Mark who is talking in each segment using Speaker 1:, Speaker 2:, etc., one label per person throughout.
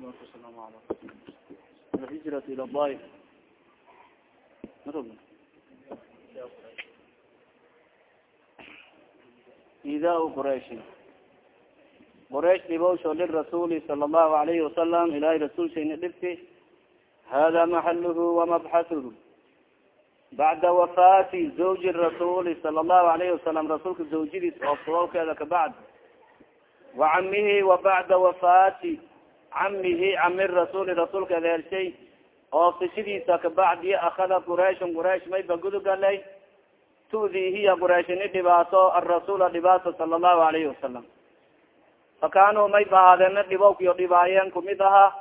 Speaker 1: salatu wasalaamu ala alhijrat ila daif ida quraishi quraish dhibowsho lirasuli sala allahu alayhi wasalam ilahay rasulshayna dhibki hada maxaluhu wamabxahuhu bacda wafaati zawji rasuli sala allahu alayhi wasalam rasuulka zawjadiis oobsadowkeeda kabacd wacamihi wa bacda wafaati camihi cami rasuli rasuulka adeershay oobsashadiisa kabacdi akada qurayshun quraysh may bagudugalay tudi hiya qurayshini dhibaato arasula dhibaato sala allahu alayhi wasalam fakanuu may bahaadeen dhibowkiyo dhibaayeen kumid ahaa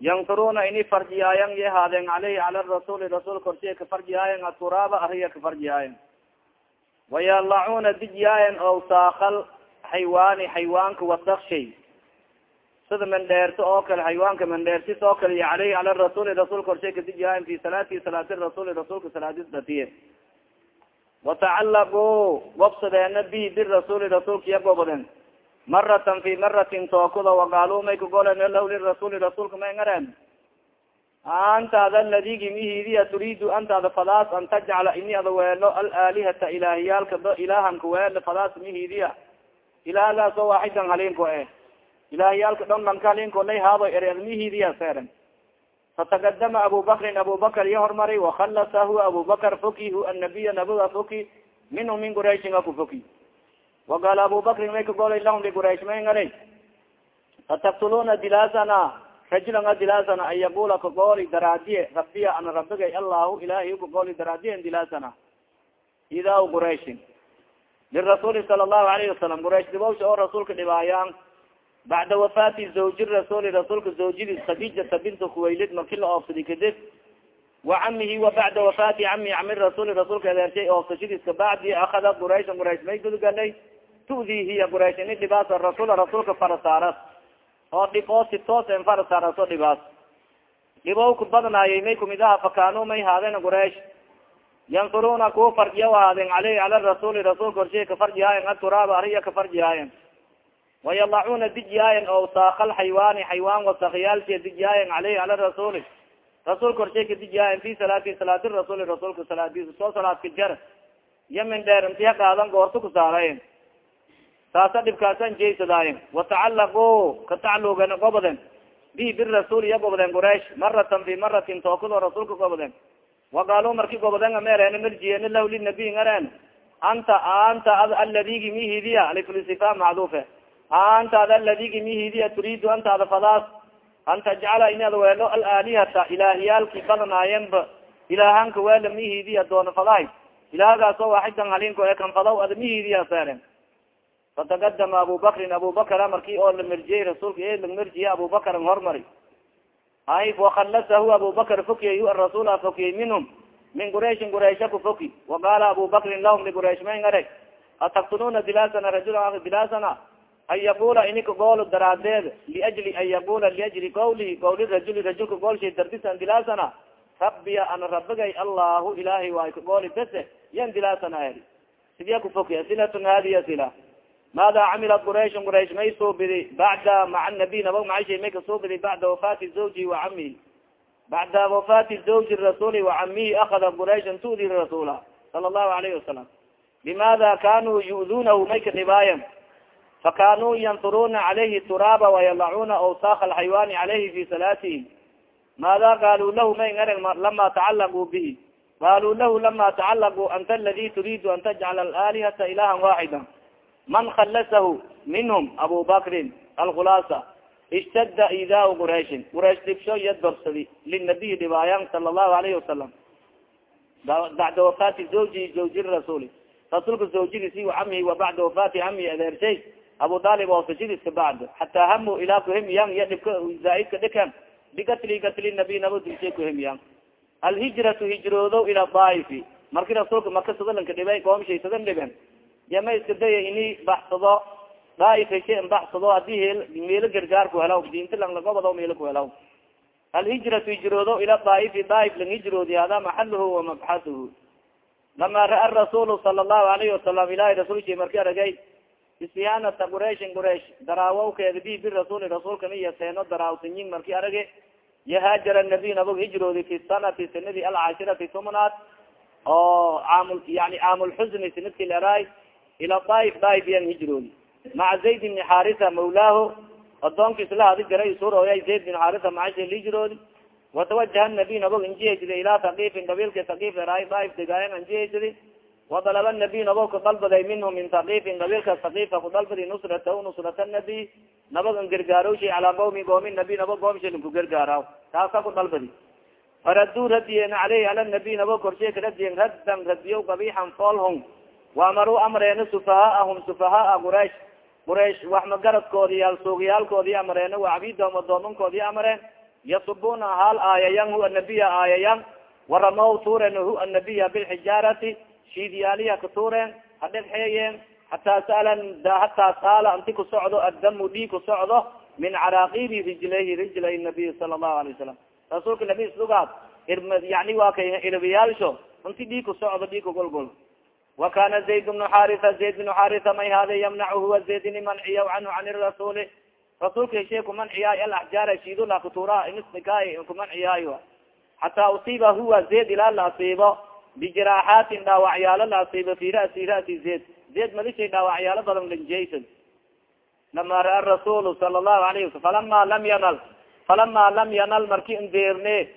Speaker 1: yanturuna ini farjiyaayan ya haadeen aleyhi cala rasuli rasul korsiya kafarjiyaayen aturaaba ariya kafarjiyaayen wayalacuna dijyaayen owsaakal xaywaani xaywaanka wasakshay sida mandheerto oo kale xaywaanka mandheertis oo kale iyo aleyhi cala rasuli rasul korshay kadijyaayen fi salaati salaati rasuli rasulka salaadis datiye watacalaqu wabsadeena bi birasuli rasulka iya goboden maratan fi maratin tookuda waqaalu may kagolen lah lirasuli rasulka may ngareen. Antaada ladigi mihidiya turiidu antaada fadaas an tajcala ini ada weelo alaalihata ilaahiyaalka ilahanka weelo fadaas mihidiya ilaahgaas oo waaxidan halinko eh ilaahiyaalka dhon lankalinkolay haado erermihiidiya seeren fataqadama abubakrin abubakar iyo hormari wakalasahu abubakar foki hu anabiya nabiga foki minhu min quraishin aku foki. Waqaala abubakrin may kagolay lahum liquraish may ngara ataktuluna dilasana rajulana dilasana an yaqula kagoli daradiye rabiya ana rabigay allahu ilahi kagoli daradiye dilasana idaw quraishin lirasuuli sala allahu alayhi wasalam quraish dibawsha oo rasuulka dhibaayaan bacda wafaati zawji rasuli rasuulka zawjidis khadijata bintu kuwaylid marki la oofsadi kadib وacamihi wa bacda wafaati cami cami rasuli rasuulka adeershay oofsashadiis kabacdi akada qurayshan quraysh may gudugalay tudi hiya quraysh ini dhibaas rasul rasuulka farasaaras oo dhib si toos en farasaaras dhibaas dhibow ku badnaayay may kumid aha fakanu may haadeen quraysh yansuruna kuwa farjiya haadeen aleyhi cala rasuli rasuulka horshay kafarjihaayen aturaaba ariya kafarjihaayen wayalacuna dijyaayen o saakal xaywaani xaywaan wasakiyaalsiya dijyaayen aleyhi cala rasuli rasuulka horshay kadijiyaayen fi salaati salaati rasuli rasuulka salaadiisa soo salaadka jar iyo min dheer intiya qaadan goorta ku saarayen taasa dhibkaasan jeysadaayen watacalaqu kataclugen goboden bi birasuul iya goboden quraish maratan fi maratin tookado rasuulka goboden waqaalu marki goboden ameereen marjiyen lah linabiy ngaren anta anta ad aladigi mihidiya aliflistifam macduufe anta ad aladigi mihidiya turiidu antaada fadaas an tajcala inaad weelo alaalihata ilaahiyaalki badnaayenba ilaahanka weela mihidiya doona fadaay ilaahgaas oo waaxidan halinko ee kan fadaw ad mihidiya seeren fatakadama abu bakrin abu bakra marki oo lamerjiyey rasuulka e lamerjiye abu bakran hormari ay wakhallasahu abu bakr fokiyey hu arasuula fokiyey minhum min qurayshin quraysha ku foki waqaala abu bakrin lahum liquraysh may ngare ataktuluna dilasana rajula dilasana an yaqula inika goolo daraadeed liajli an yaqula liajli qawlihi qawli rajuli rajulka goolshay dardisan dilasana rabbiya ana rabigay allahu ilahay waay ka gooli bese yan dilasana eri sidiya ku fokiya silatun hadiya sila maada camilat quraysh quraysh may suubidi bacda maca nabiy naba macshay may kasuubidi bacda wafaati zawji wacamihi bacda wafaati zawji rasuli wacamihi akada qurayshan tudi rasula sala allahu alayhi wasalam limaada kanuu yu'dunahu may ka dhibaayan fakanuu yanturuna calayhi turaaba wayalacuna awsaak alxaywaani calayhi fi salaatihi maada qaaluu lahu may ngareg lama tacalaquu bihi qaaluu lahu lama tacalaquu anta aladi turiidu an tajcala alaalihata ilahan waaxida man khalasahu minhum abu bakrin alkhulaasa istada idaa qurayshin quraysh dhibsho iya dorsadi linabiy dhibaayan sala allahu alayhi wasalam bacda wafaati zawji zawji rasuli rasuulka zawjadiisi camihi wa bacda wafaati camihi adeershay abu dalib oosashadiis kabacd hataa hamu ilaa kuhimiyan iya dhibka zaaidka dhikan bigatli gatli nabiy naba dilshay kuhimiyan alhijratu hijroodo ila daifi marki rasuulka maka sadalanka dhibay qoomshay sadan dhiben yama iska daya ini baxsado daaifay shay n baxsado haddii meelo gargaar ku helaw diinta lang lagobado meelo ku helaw alhijratu hijroodo ila daa'ifi daaif lang hijroodi hada maxaluhu wamabxasuhu lama ra'a rasulu sala allahu alayhi wasalam ilahi rasulki marki aragay istihanata qurayshin quraysh daraawawkeeda bi birasuuli rasuulkana iyo seeno daraawsanyin marki arage? Yahaajara nabiy nabag hijroodi fi sanati sanadii alcashirati tumnaad oo caamul yani caamulxusni sanadki leraay ila daaif daaif yan hijroodi. Maca zayd bni xarisa mawlaaho adoonkiis la hadi jaray surooya zayd bin xarisa macasha hijroodi. Watawajaha nabiy nabog injihaysada ilaa takiifin qabiilka takiif leraay daaif degaayan injihaysadi wadalaba nabiy nabog ka dalbaday minhu min takiifin qabiilka takiifa ku dalbadi nusratahu nusrata nabiy nabag an gargaarowshay calaa qawmi qoomi nabiy nabag qoomshay ku gargaaraw taasa ku dalbadi faraduu radiyen aleyhi ala nabiy nabag korshay ka radiyen raddan radiyo qabixan foolhong waamaruu amreena sufahaahum sufahaa quraysh quraysh wax magaradkoodi yaal suugiyaalkoodii amreena wacbidahum adoomankoodii amreen yasubuna hal aayayan hu anabiya aayayan waramaw tuuren hu anabiya bilxijaarati shiidyaaliya ka tuureen hadhegxeeyeen hataa saalan hataa saala anti ku socdo addamu dhii ku socdo min caraaqibi rijlayhi rijlay nabiy sala allahu alay wasalam rasuulka nabi sugaad yani waa kay ilbiyaalsho inti dhii ku socdo dhii kugolgol wa kana zayd bnu xarisa zayd bnu xarisa may hada yamnacu huwa zaydini manciya canhu can rasuuli. Rasuulka heshe kumanciyaay alaxjaara shiidula kutuuraha inisnikaay kumanciyaayo hataa usiiba huwa zayd ilaa la asiibo bijiraaxaatin dhaawacyaalo la asiibo fi rasi rasi zayd zayd madishay dhaawacyaalo badan lanjeysan lama ra'a rasuul sala allahu alayhi wasal falama lam yanal falama lam yanal marki ndeerne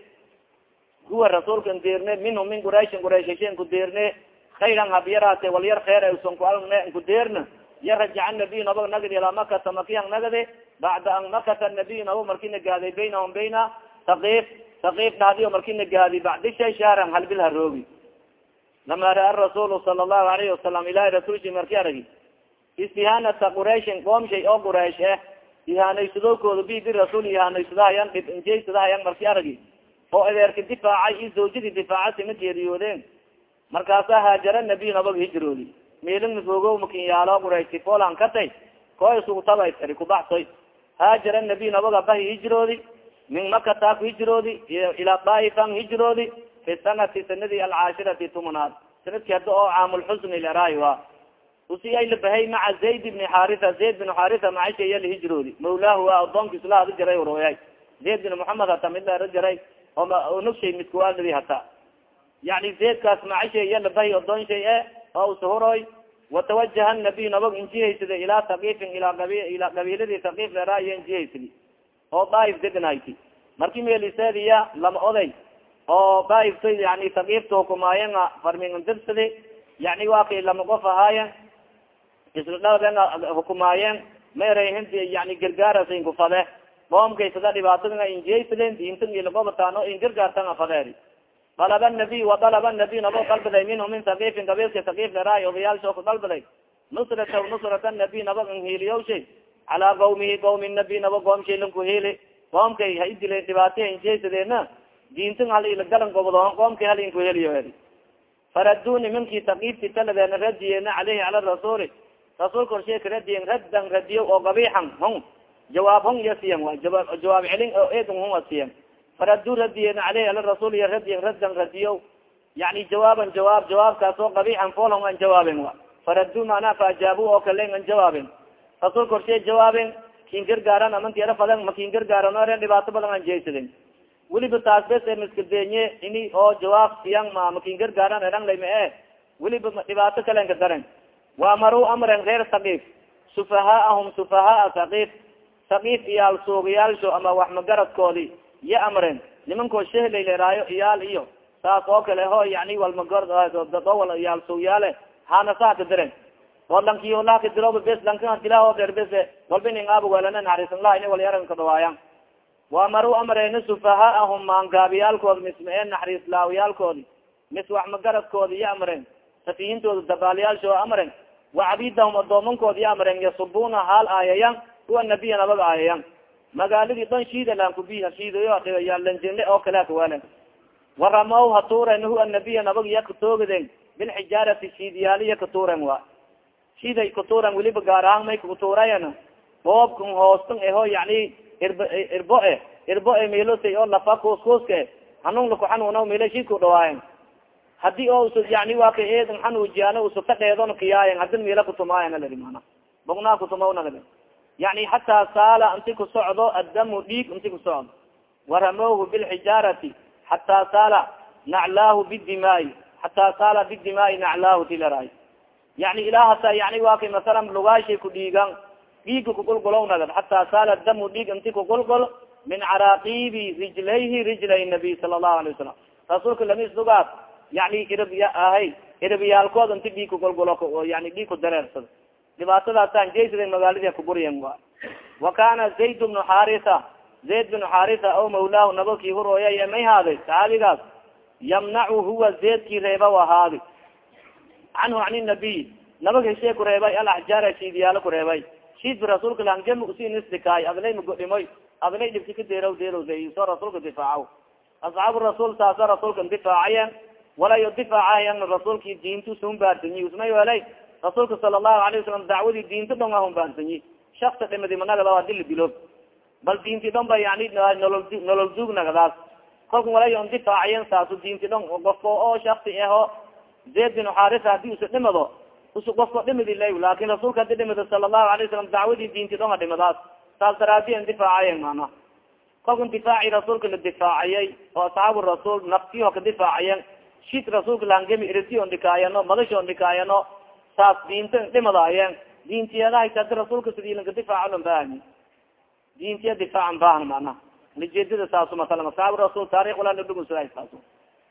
Speaker 1: huwa rasuulka ndeerne minhu min qurayshin quraysh heshe nkudeerne khayran habyaraate wal yar kheer usan ku alne nkudeerna ya rajaca nabiy nabag nagadi ilaa makata makiyan nagade bacda an makata nabiy nabag marki nagaaday baynahum bayna sakiif sakiif dhadiyo marki nagaadi bacdi shay shaaran halbil haroogi lama ra'a rasuul sala allahu alayhi wasalam ilahi rasulshi marki aragi istihanata qurayshin qoom shay oo quraysh eh ihaanaysadokooda bi birasuul ihaanaysadahayan dhib injeysadahayan marki aragi oo adeerka difaacay iyo zawjadii difaaca sima geeriyoodeen markaasa haajara nabiy nabag hijroodi meelin mafoogo makinyaalo quraysi foolan katay ko isugu tabay tari kubaxsoy haajara nabiy nabaga bahi hijroodi min makata ku hijroodi ilaa daaifan hijroodi fi sanati sanadii alcaashirati tumnaad sanadki hadda oo caamulxusni leraay wa usi ay labahay maca zayd bni xarisa zayd bin xarisa macashaya lahijroodi mawlaahu waa adoonkiis la hadi jaray royay zayd bin moxamed hata mid la jaray oo nugshay midkuwaadadi hata yani zaydkaas macashay iya labahay adoonshay e oo usuhuroy watawajaha nabiy nabag injihaysada ilaa takiifin ilaa ilaa qabiiladii takiif leraaya injihaysadi oo daaif deganayti marki meeliseediya lama oday oo daaifta yani takiifta hukumaayen farmindirsadi yani waa kay lama qof ahaayen isla dhaden hukumaayeen maerayhinti yani gargaarasin kufade qoomkaysada dhibaatadana injihaysaden diintan ilagobataano in gargaartan afadeeri dalaba nabiy wadalaba nabiy nabo dalbaday minhu min sakiifin qabiilka sakiif leraay odayaalsho ku dalbaday nusrata nusrata nabiy naba nhiliyawshay calaa qawmihi qawmi nabiy naba qoomshay lanku heli qoomkay ha idilen dhibaatay injihaysadeena diintan hal ilagalan gobdo qoomkay hal inku heliyo eri faraduu nimankii takiifti taladeena radiyeena caleyhi cala rasuuli rasuulka horshe ka radiyen raddan radiyo oo gabixan hon jawaab hon ya siyan wa jawaab celin oo eedn hon a siyan faraduu radiyeena caleyhi ala rasuul ya radiyen raddan radiyo. Yani jawaaban jawaab jawaabkaas oo gabixan fool hon an jawaaben wa. Faraduu macnaha faajaabu oo kalen an jawaaben rasuulka horshe jawaaben kin gargaaran amanti ara fadan ma kin gargaaran aren dhibaato badan an jeysaden weliba taas bes e maskadenye ini oo jawaab siyan ma makin gargaaran eran layma e weliba dhibaato kalen ka daren waamaruu amren reer sakiif sufahaahum sufahaa sakiif sakiif iyaal suugiyaalsho ama wax magaradkoodi ya amren nimankoo shehlay leraayo iyaal iyo. Saas oo kale ho yani walmagardadowal iyaal suugiyaale hana saa ka diren. Oo lankiyola ka diroba bes lanka dilao der bes walba ning aabawelana naxariisanlaha ini walyaran ka dhawaayan waamaruu amreyna sufahaahum maangaabiyaalkoodi mis ma e naxariis laawiyaalkoodi mis wax magaradkoodi iyo amren safiihintooda dabaalyaalsho amren wacabidahum adoomankoodi iyo amren yasubuna haal aayayan huwa nabiya nabag aayayan. Magaaladii dhan shiida lankubi hashiidayolanjinle oo kale kawalen waramaw hatuuren huwa nabiya nabag iya katoogaden bilxijaarati shiidyaaliya katuuren wa shiiday katuuren weliba gaar ahaan may katuurayan boobkan hoostan eho yani irbo e irbo e melosay oo lafa kuuskuuska e hanun laku xanuuna melo shidku dhawaayen. Hadii oo us yani waa ka eedan xanuujiyaano usuka dheedon kiyaayen hadin meela kutumaayan alari mana bognaa kutumaw nagdi yani hataa saala inti kusocdo addamu dhiig inti kusocdo waramowhu bilxijaarati hataa saala naclaahu bidimaai. Hataa saala bidimaai naclaahu tilaraay yani ilaa hataa yani waa kay masalan lugaashay ku dhiigan dhiiga kugulgulow nagad hataa saala damu dhiig inti kugulgol min caraaqibi rijlayhi rijlay nabiy sala allahu alay wasalam rasuulka lamis lugaad yani irab ahay irabyaalkood inti dhiig kugulgulo yani dhiig ku dareersado dhibaatadaasaan jeysada magaaladi kuburiyan wa kana zayd bnu xarisa zayd bnu xarisa o mawlaahu nabakii hurooya may haaday saxaabigaas yamnacu huwa zaydkii reeba ahaadi canhu an nabiy nabag heshee ku reebay. alaxjaara shiidyaalo bi rasuulka lanjam usinisdikaay adlay magodhimoy adlay dhibki ka deeraw deerowso rasuulka difaacaw asxaabu rasuul saasa rasuulka difaacayen walayo difaacayan rasuulki diintu sunbaarsanyi usmay welay rasuulka sala allahu alayh wasalam dacwadii diinta dhong ahunbaarsanyi shaksa dhimadi managada dili dilo bal diinti dhon ba yani nolol duug nagadaas kolka walayo difaacayen saasu diinti dhong gofko oo shaksi aho zayd bin xarisa haddii usa dhimado usu gofko dhimidi la laakin rasuulka hadi dhimado sala allahu alay wasalam dacwadii diinti dhong a dhimadaas. Saas daraadi difaacayen mana kolka difaaci rasuulka la difaacayay oo asxaabu rasuul naftiho ka difaacayen shid rasuulka langemi irisi on dhikaayano madasho on dhikaayano saas diinta dhimadaayen diintiyadahays hadi rasuulka sidii lanka difaaco lan baahani diintiya difaacan baahan mana nijeedada saasu masala asxaabu rasuul taarikh walaa nadhugunsaday saasu.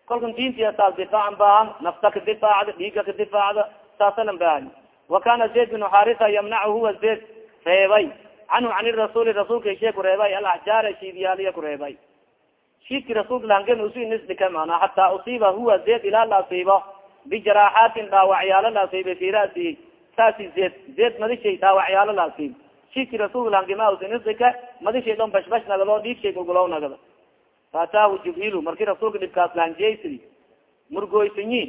Speaker 1: Kolkan diintiya saas difaacan baahan nafta ka difaacda dhiiga ka difaacda saasa lan baahani wa kana zayd bin xarisa yamnacu huwa zayd reebay canhu can irasuuli rasuulka heshee ku reebay alaxjaara shiidyaaliya ku reebay shiidki rasuulka langen usinisdhika mana hataa usiiba huwa zayd ilaa la bijaraaxaatin dhaawacyaalo la asiibay fi rasihi saasi zayd zayd madishay dhaawacyaalo la asiib shiidki rasuulka langema usinisdhika madishay dhon bashbash nagado dhiigshay gulgulow nagado faataahu jibriil marki rasuulka dhibkaas lanjeysidi murgoysanyi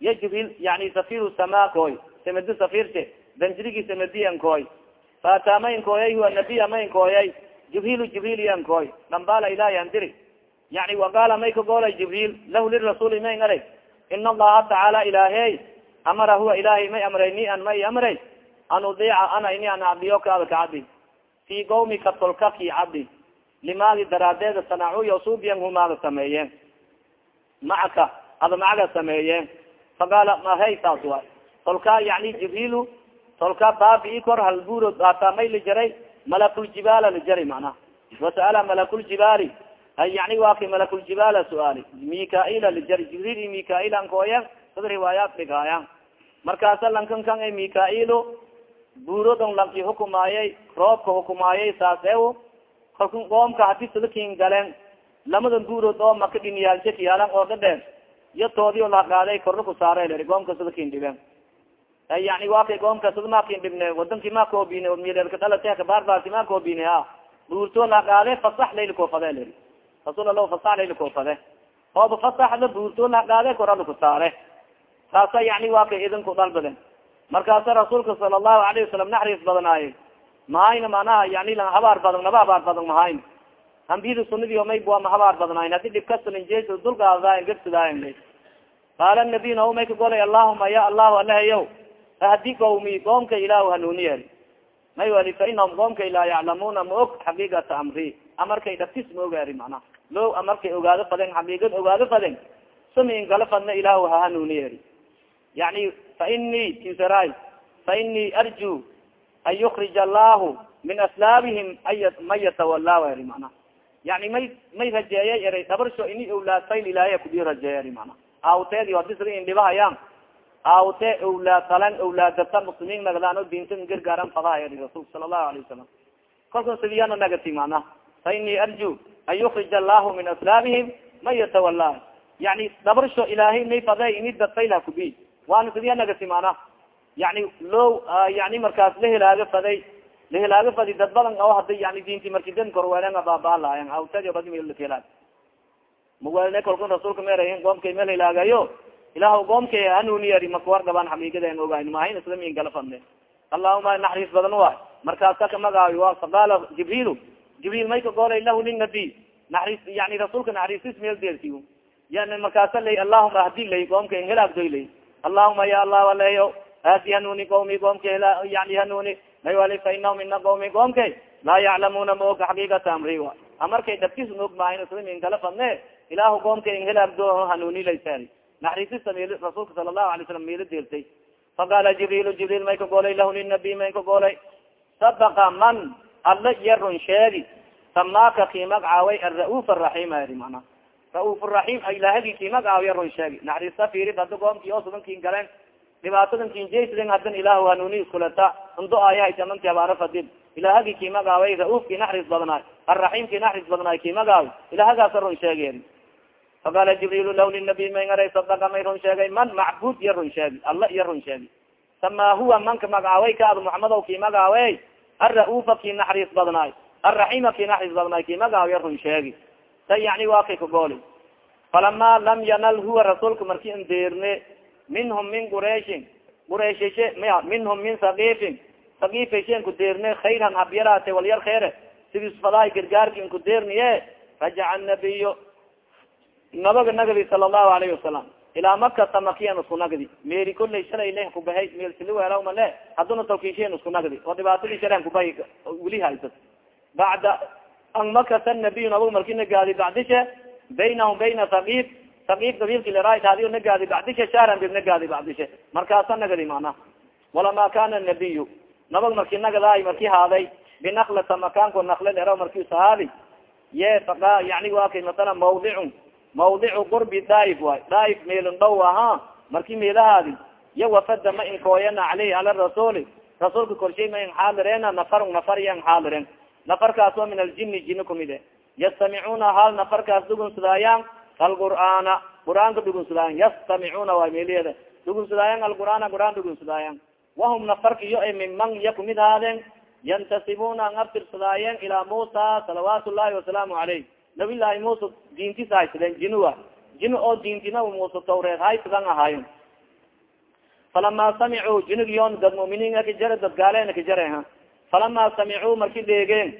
Speaker 1: ya jibriil yani safiru samaa koy samadi safirse danjirigi samadiyan koy faata ma inkooyay huwa nabiya ma inkooyay jibriil jibriil ilahi andiri yani waqaala may kagoolay jibriil lahu lirasuuli may ngaray ina allaha tacaala ilaahey amara huwa ilahay may amray ni an may amray an udiica ana ini an acdiyo kaada kacadi fi qawmika tolka ki cabdi limaadi daraadeeda sanacuyo suubiyan humaada sameeyeen macaka ada macaga sameeyeen faqaala mahay saas waay tolka yani jibriil tolka baabii kor halbuuro ata may la jaray malakuljibaala la jaray macnaha wasa'ala malakuljibaali yani waa kay malakuljibaala suaali mikaila la jari jibriil iyo mikail ankooya sada riwaayaat dhigaayan markaasa lankan kan ay mikailo buurodon lanki hukumaayay roobka hukumaayay saas ew kalku qoomka hadi sadakin galeen lamadan buurod oo maka dhiniyaalshakiyaalan oo dhadheen iyo toodi o laqaaday korna ku saare leri qoomka sadakin dhiben yani wa kay qoomka sada makin dhibne wadanki ma koobine mileelka dhalate kabaarbaarki ma koobine a buurto laqaade fasax layla koofade leri rasuul ala fasax layla koofade ooba fasaxda buurto laqaade korala ku saare saasa yani wa kay idinku dalbaden markaasa rasuulka sala allahu alayhi wasalam naxriis badanaaye mahayna manaha yani habaar badan naba habaar badan mahayn. Ambiyada sunadii mayba ma habaar badnaayn haddii dhibkasalinjes dulgaadaay garsidaayan qaala nabiy nao may ka golay allahuma ya allahu alahayow ahdi qawmi qoomka ilah hanuuniye may wali fa inahum qoomkay laa yaclamuna ma og xaqiiqata amri amarkay dhaftis ma ogaari macnaha lo amarkay ogaado faden xaqiiqad ogaado faden sami ingala fadna ilah ha hanuuniye yani fa ini kisara fa ini arju an yukrija allahu min aslaabihim ay man yatawala eri mana yani may may rajeeyay eray dhabarsho ini awlaadfayl ilaahiya kudi rajeeya eri mana awteedi hadisra in dhibahayaan awte awlaad talan awlaadata muslimiin nagdaan o diinta gargaaran fadaha eri rasulka sala allahu alayه wasalam kalka sidiyana nagati mana fa ini arju an yukrija allahu min aslaabihim man yatawala yani dhabarsho ilaahay may fada ini dadfayla kubi waana sidiya nagati mana yani lo yani markaas la helaaga faday la helaaga fadi dad badan oo hada yani diinti marki dan korweelen baabaalaayan awtadi badimlakela mawelne kalkun rasuulka meerahin qoomkay meel helaagayo ilaah qoomkay hanuuniyari makuwar gabaan xaqiiqaden ogayn mahayn isla min gala fadne. Allahuma naxariis badan wa markaasa ka magaayo wa faqaala jibriil jibriil may ka goolay lahu linabi naxariis yani rasuulka naxariisis meel deersiyo yani markaasa lay allahuma hadi lay qoomka helaagdoy lay. Allahuma ya allah aleyo aadi hanuuni qawmi qoomka yani hanuuni. May wali fa inahum ina qawmi qoomkay laa yaclamuna ma og xaqiiqata amri wa. Amarkay dadkis maog maahin sida min kala fadne ilaahu qoomkay inhelaagdo hanuunilaysa naxriisista meel rasuulka sala allahu alay slam meelo deeltay. Faqaala jibriil jibriil may ka goolay lahu linabiy may ka goolay. Sabaqa man alla iya run sheegi. Samaaka kii magcaaway ara'uuf araxiim adi mana ra'uuf raxiim ilahagi kii magcaawiya run sheegi. Naxriista fiiri hada goomkii oo sudan kin galeen. Dhibaatadan kinjaysaden hadan ilaahu hanuuni iskulata. Undo ayahaitamanti habaara fadid ilahagi kii magaaway ra'uuf kii naxriis badnaay. Arraxiim kii naxriis badnaay kii magaawi ilahagaasa run sheegi faqaala jibriil law linabiy may ngaray sadaka may run sheegay man macbud iya run sheegi alla iya run sheegi samaa huwa manka magacaaway kaad muxamadow kii magaawey ara'uufa kii naxriis badnaay arraxiima kii naxriis badnaay kii magaawiya run sheegi sa yani waa kay kagooli falama lam yanal huwa rasuulka marki n deerne minhum min quraishin quraishshe maya minhum min sakifin ku deerne khayran habyaraate walyar kheere sidisfadaay gargaarki in ku deerniye rajaca nabiyo nabaga nagdi sala allahu alayhi wasalam ilaa makata makiyan isku nagdi meri kolay shalay leh kubahay meel siliwela male haduna tawkishen isku nagdi oo dhibaatadii shalan kubahay weli haysat bacda an makata nabiy nabaga marki nagaadi bacdishe baynahum bayna sakif sakif qabiilki leraadi nagaadi bacdishe shahran bib nagaadi bacdishe. Markaasa nagadi mana walama kana nabiyu nabag marki nagadaay marki haaday binaklata makaanko nakle lera marki sahaadi ye faqa yani wa kay mawdicun mawdicu qurbi daaif waay. Daaif meelin dhow aha. Marki meelahaadi ya wafada ma inkooyana caleyhi ala rasuuli. Rasuulka korshay ma in xaadireena nafarun nafar iya xaadiren nafarkaas min aljini jini kumide yastamicuna hal nafarkaas dhugunsadaayan alqur'aana. Qur'aanka dhugunsadaayan yastamicuna waay meeliheeda dhugunsadaayan alqur'aana qur'aan dhugunsadaayan wahum nafarka iyo e minman iya kumid haadeen. Yantasibuna an abtirsadaayen ilaa musa salawaat llahi wasalaamu caleyh nabi llahi musa diintis haysadeen jinua. Jini oo diintina musa tawreed haysadan ahaayen falama samicuu jinigiyon dad muminiin kajare dad gaalen kajare ha. Falama samicuu marki dheegeen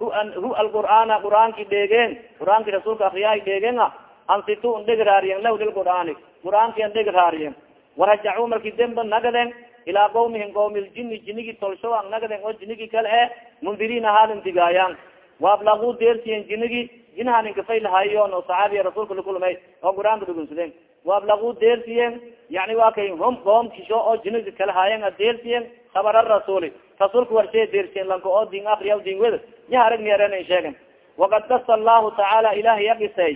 Speaker 1: hu alqur'aana qur'aanki dheegeen qur'aanki rasuulka akriyahay dheegeen a. Ansitu n dhegraariyen lah lilqur'aani qur'aanki an dhegraariyen warajacuu marki demba nagaden ilaa qawmihim qawmi ljini jinigi tolsho an nagaden oo jinigi kale e. Mundiriina haalin digaayan waablaguu deersiyen jinigi jinahanin kafaylahayon oo saxaabiya rasuulka lakulmay oo qur'aanka dhugunsadeen waablaguu deersiyen yani waa kay hum qoomkisho oo jinigi kale haayen a deersiyen khabara rasuuli rasuulka warshee deersiyen lanka oo din akriya din wed ya arag miyaren sheegen wakad gasa allahu tacaala ilahi yagisey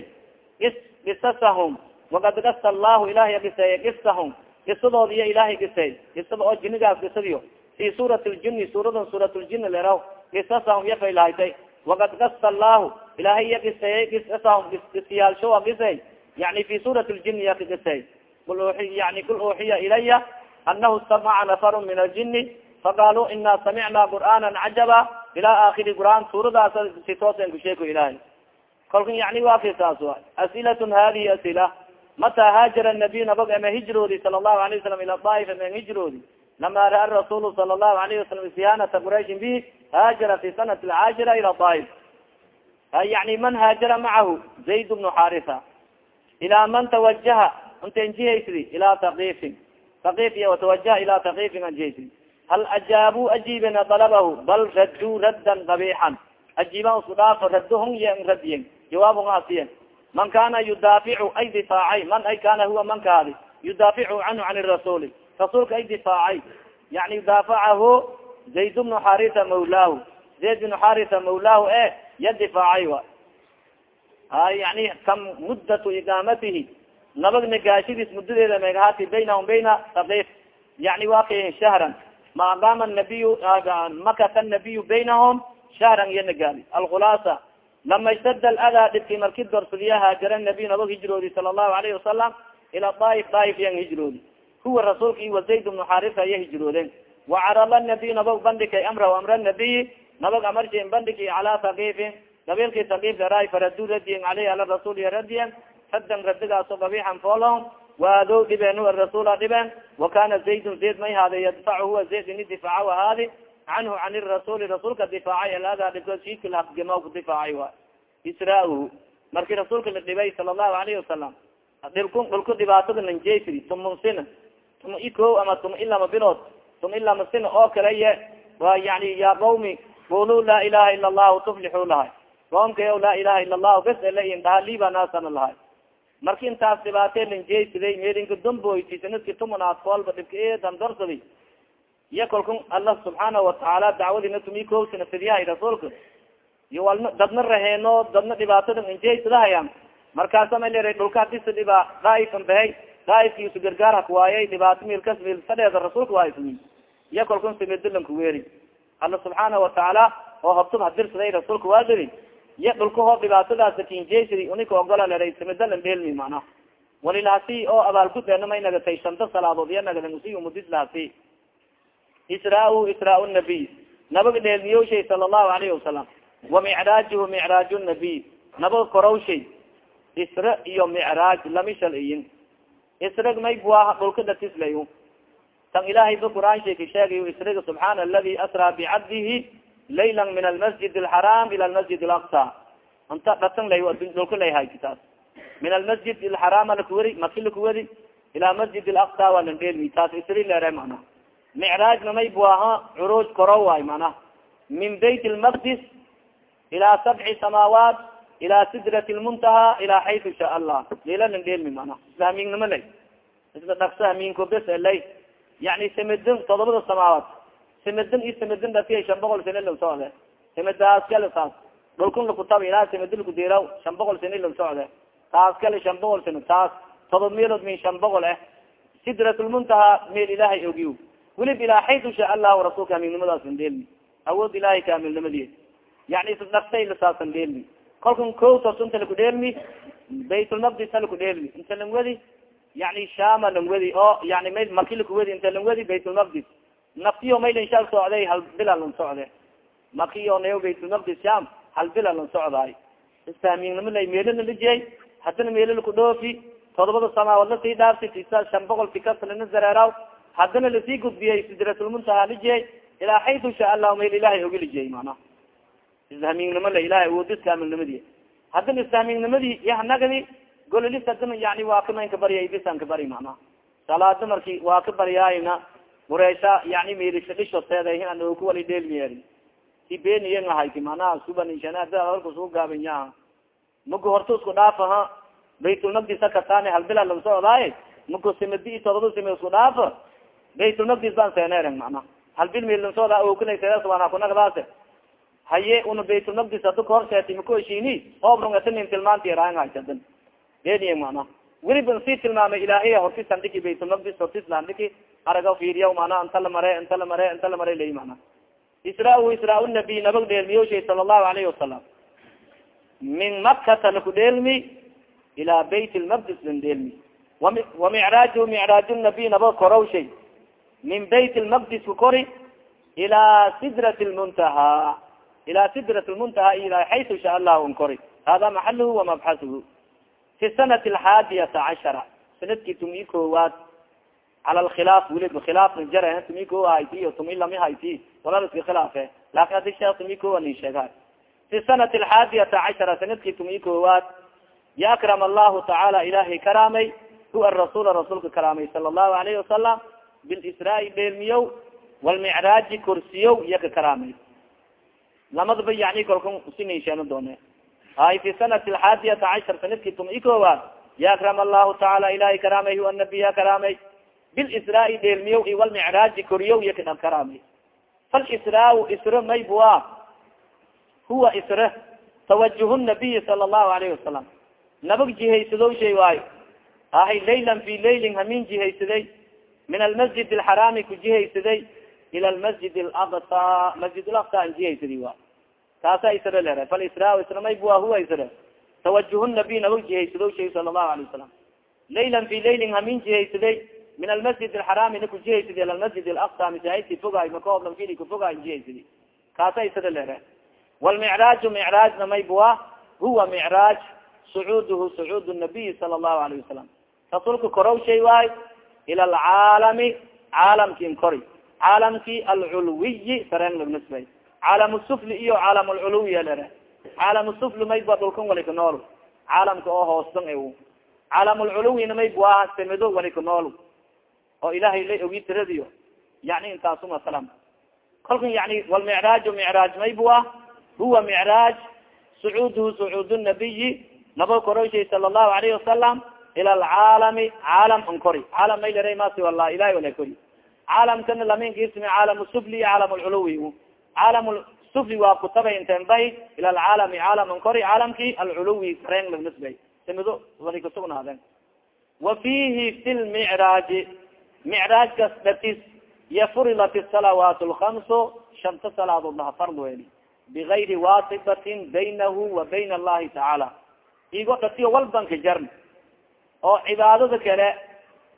Speaker 1: is gisasahum wakad gasa allahu ilahi yagisey gisahum gisadood iyo ilahay gisay gisada oo jinigaas gisadiyo fi suurat ljini suuradan suurat ljini leraw gisasahum yafaylahatay wakad gasa allahu ilahay gisay gisasahum gisiyaalshoa gisay yani fi suurat ljini yaka gisay kul yani kul uuxiya ilaya anahu samaca nafaru min aljini faqaaluu ina samicna qur'aana cajaba ila aakiri qur'aan suuradaas sitoosen kusheeko ilahay kalka yani waa kay saas wa asilatun hadihi asila mata haajara nabiy nabag ama hijroodi sala allahu alayh wasalam ila daaif ama hijroodi lama ra'a rasulu sala allahu alayhi wasalam siyaanata qurayshin bi haajara fi sanati alcaashira ila daaif yani man haajara macahu zayd bnu xarisa ilaa man tawajaha inta injihaysdi ilaa takiifin takiif iyo watawajaha ilaa takiifin anjihaysdi hal ajaabuu ajiibena dalabahu bal radduu raddan qabixan ajiiban isku dhaafo raddohon iyo radiyen jawaabon asiyen man kana yudaaficu ay difaacay man ay kana huwa man kaadi yudaaficu canhu can rasuuli rasuulka ay difaacay yani yudaafacahu zayd bnu xarisa mawlaahu zayd bnu xarisa mawlaahu e ya difaacay wa a yani kam muddatu iqaamatihi nabag nagaashidiis muddadeeda megahaati baynahum bayna sakif yani waa kay shahran ma aqaama nabiyu makata nabiyu baynahum shahran iyo nagaadi alkhulaasa lama istada aladaa dhibki marki dorsadiya haajara nabiy nabag hijroodi sala allahu alayhi wasalam ila daaif daaif yan hijroodi huwa rasuulka i wa zayd bnu xarisa iya hijroodeen wacarala nabiy nabag nabag amarsin bandhiki calaa sakifin qabiilki sakif leraay faradu radiyen aleyhi ala rasuul iyo radiyen radan radigaaso qabixan foolon waadow dhibeen rasula dhibeen wakana zaydun zayd may haade yadfacu huwa zayd ini difaaca ahaadi canhu can irasuuli rasuulka difaacay aladaa dhibkood shiidka laafgema ku difaacay wa. Israahu marki rasuulka la dhibay sala allahu alayhi wasalam dhilku dhulku dhibaatada nanjesri tumun sina tuma iko ama tuma ilama bilood tuma ilama sina oo kale ye wa yani ya qawmi qulu laa ilaha ila allahu tuflixu lahay qoomkayo laa ilaha ila allahu bes elain dhaha libanasana lahay marki intaas dhibaatee lanjeysiday meelinka damboyti sanadki tumanaad koolba dhibka eedan dorsaday iya kalkun allah subxaanahu watacaala dacwadina tumi kowsana fidyahay rasuulka iyo walna dadna raheeno dadna dhibaatada injeysadahayaan markaasa ma lera dhulka hadisa dhiba daaifan bahay daaifkiisu gargaar waayay dhibaato milkas milsadheeda rasuulka waaysa iya kalkun simidilanku weeri alla subxaana watacaala oo habtub hadirsaday rasuulka waa diri. Iya dhulka hoo dhibaatadaasa kinjeysadi unika ogola dheelmi macnaha walilahasi oo abaalgudeena may nagatay shanta salaadood iya nagadan usi umudis lahasi israa israa nabiy nabaga dheelmiyowshay sala allahu alayhi wasalam wa micraajuhu micraaj nabiy nabaga korowshay isra iyo micraaj lami shal iyin. Israg may buaha dhulka dhatislay tan ilahay ba qur'aan shay ka sheegay israga subxaana aladi asraa bicabdihi layla min almasjid alxaram ila almasjid alaqsa. Anta dhatan lay dhulka layhay kitaas min almasjid alxarama lakuweri maki lakuweri ila masjid alaqsa waa lan dheelmi taas isri leere mana micraajna may buaha curuuj koro waay mana min bayt lmaqdis ila sabci samaawaat ila sidrat lmuntaha ila xaytu shaa allah. Lila lan dheelmi mana isla lay isla dhaksa hamiinko bes yani samedin todobada samaawaat samedin iyo samedin dhatiya shan boqol sane la socde samadaas kale saas dhulkun lakutab ilaa samedin lakudiraw shan boqol sane la socde taas kale shan boqol sano taas todob meelood min shan boqol eh sidratulmuntaha meel ilaahay ogiy welib ilaa xaytu shaa allahu rasuulka hamiignimadaasn dheelmi awood ilahay kaamilnimadi yani isdhaktay lasaasan dheelmi kolkan ko torsunta laku dheelmi baytulmaqdis ha laku dheelmi inta wadi yani shama lang wadi oo yani may maki lakuwadi inta lang wadi baytulmaqdis naftiyo maylan shal socday hal bila lan socde maki o nayo baytulmaqdis sham hal bila lan socdaay istahmiignimo lay meelana lijey haddana meelo laku dhoofi todobada samaawood la sii dhaafsi tisa shan boqol fikastalana zareeraw haddana la sii gudbiyey sidratulmuntaha lijey ilaa xaytu shaa allahu mayl ilahay oga lijey mana istahmiignimo la ilahay awoodis kaamilnimadi haddana istahmiignimadi yahnagadi gololis hadana yani waa kamayn ka baryay bisan ka bari mana salaada marki waa ka baryaayna mureesha yani meelisha dhishoteedahan oku wali dheelmiyer si beniyan ahayti manaha subanishanaalka suu gaabinyaha maga horta isku dhaafaha baytulmaqdis kasaan halbila lang socdaaye maga simadi todoba sime isku dhaafa baytulmaqdis baan seeneeren mana halbil meel lang socdaa okunagdaas haye una baytulmaqdis hada kahorseeti maka heshiini obrungatinin tilmaanti raangahaysadan beniya mana. Weliba si tilmaamay ilaahiy hortisan dhiki baytulmaqdis hortislan dhiki araga fiiriya mana inta la mare inta la mare inta la mare lay mana. Israa israa nabiy nabag dheelmiyoshay sala allahu alayhi wasalam min makata laku dheelmi ila bayt lmaqdis lan dheelmi wa micraaju micraaj nabiy nabag korowshay min bayt lmaqdis ku kori ila sidrat lmuntaha ila sidrat lmuntaha ila xaytu shaa allahu n hada maxaluhu wamabxasuhu fi sanati alxaadiyata cashara sannadkii tumi koowaad cala alkhilaaf weliba khilaafna jare tumi ko hayti tumi lami hayti wala khilaafe laakiin adi sheekh tumi kowa nin sheega fi sanati alxaadiyata cashara sannadkii tumi koowaad ya allahu tacaala ilahay karaamay huwa rasuula rasuulka karaamay sala allahu alayhi wasalam bilisraai dheelmiyow walmicraaji korsiyow iya ka karaamay lamadaba yani kolka sinisheeno doone hay fi sanati alxaadiyata cashar sannadkii tumi koowaad. Ya akram allahu tacaala ilahay karaamay huwa nabiya karaamay. Bilisraai dheelmiyow i walmicraaji koriyow iya kadhab karaamay. Falisraa isro maybua huwa isre tawajuh nabiyi sala allahu alayhi wasalam nabag jihaysadow shay waayo. Ahay laylan fi laylin hamin jihaysaday min almasjid alxaraami ku jihaysaday ila almasjid alaqsa masjid alaqsa an jihaysadi wa kaasa isre lere falisraa isre maybua huwa isre tawajuh nabiy nabag jihaysadow shay sala allahu alayh wasalam laylan fi laylin hamin jihaysaday min almasjid alxaraami na kujihaysadi ila almasjid alaqsa masaahidki fogaay makaoblanfili kufogaay jihaysadi kaasa isre lere walmicraaju micraajna maybua huwa micraaj sucuuduhu sucuud nabiy sala allahu alayh wasalam rasuulka korow shay waay ila alcaalami caalamkin kori caalamki alculwiyi sareen lagnisbay caalam sufli iyo caalam alculuwiya lere caalam sufli mayba dhulkan wali ka nool caalamka oo hoostan ew caalam alculuwina maybua samido wali ka nool oo ilahay la ogi tiradiyo. Yani intaasu masalam kolkan yani walmicraaju micraaj maybu ah huwa micraaj sucuuduhu sucuud nabiyi naba koroshay sala allahu alayhi wasalam ila alcaalami caalam ankori caalam may lera masi wala ilahi wala kori. Caalamkana laminkismi caalam sufli caalam lculuwi caalam sufli waa kutabay inten bay ila alcaalami caalam ankori caalamki alculuwi sareen lagnisbay simido wali kasugnaadeen wa fihi fi lmicraaji micraajkas datis iyo furilat salawaat lkamsu shanta salaadood laha fard weli bigayri wasibatin baynahu wa bayna allahi tacaala igo dhatiyo walbanka jarn oo cibaadada kale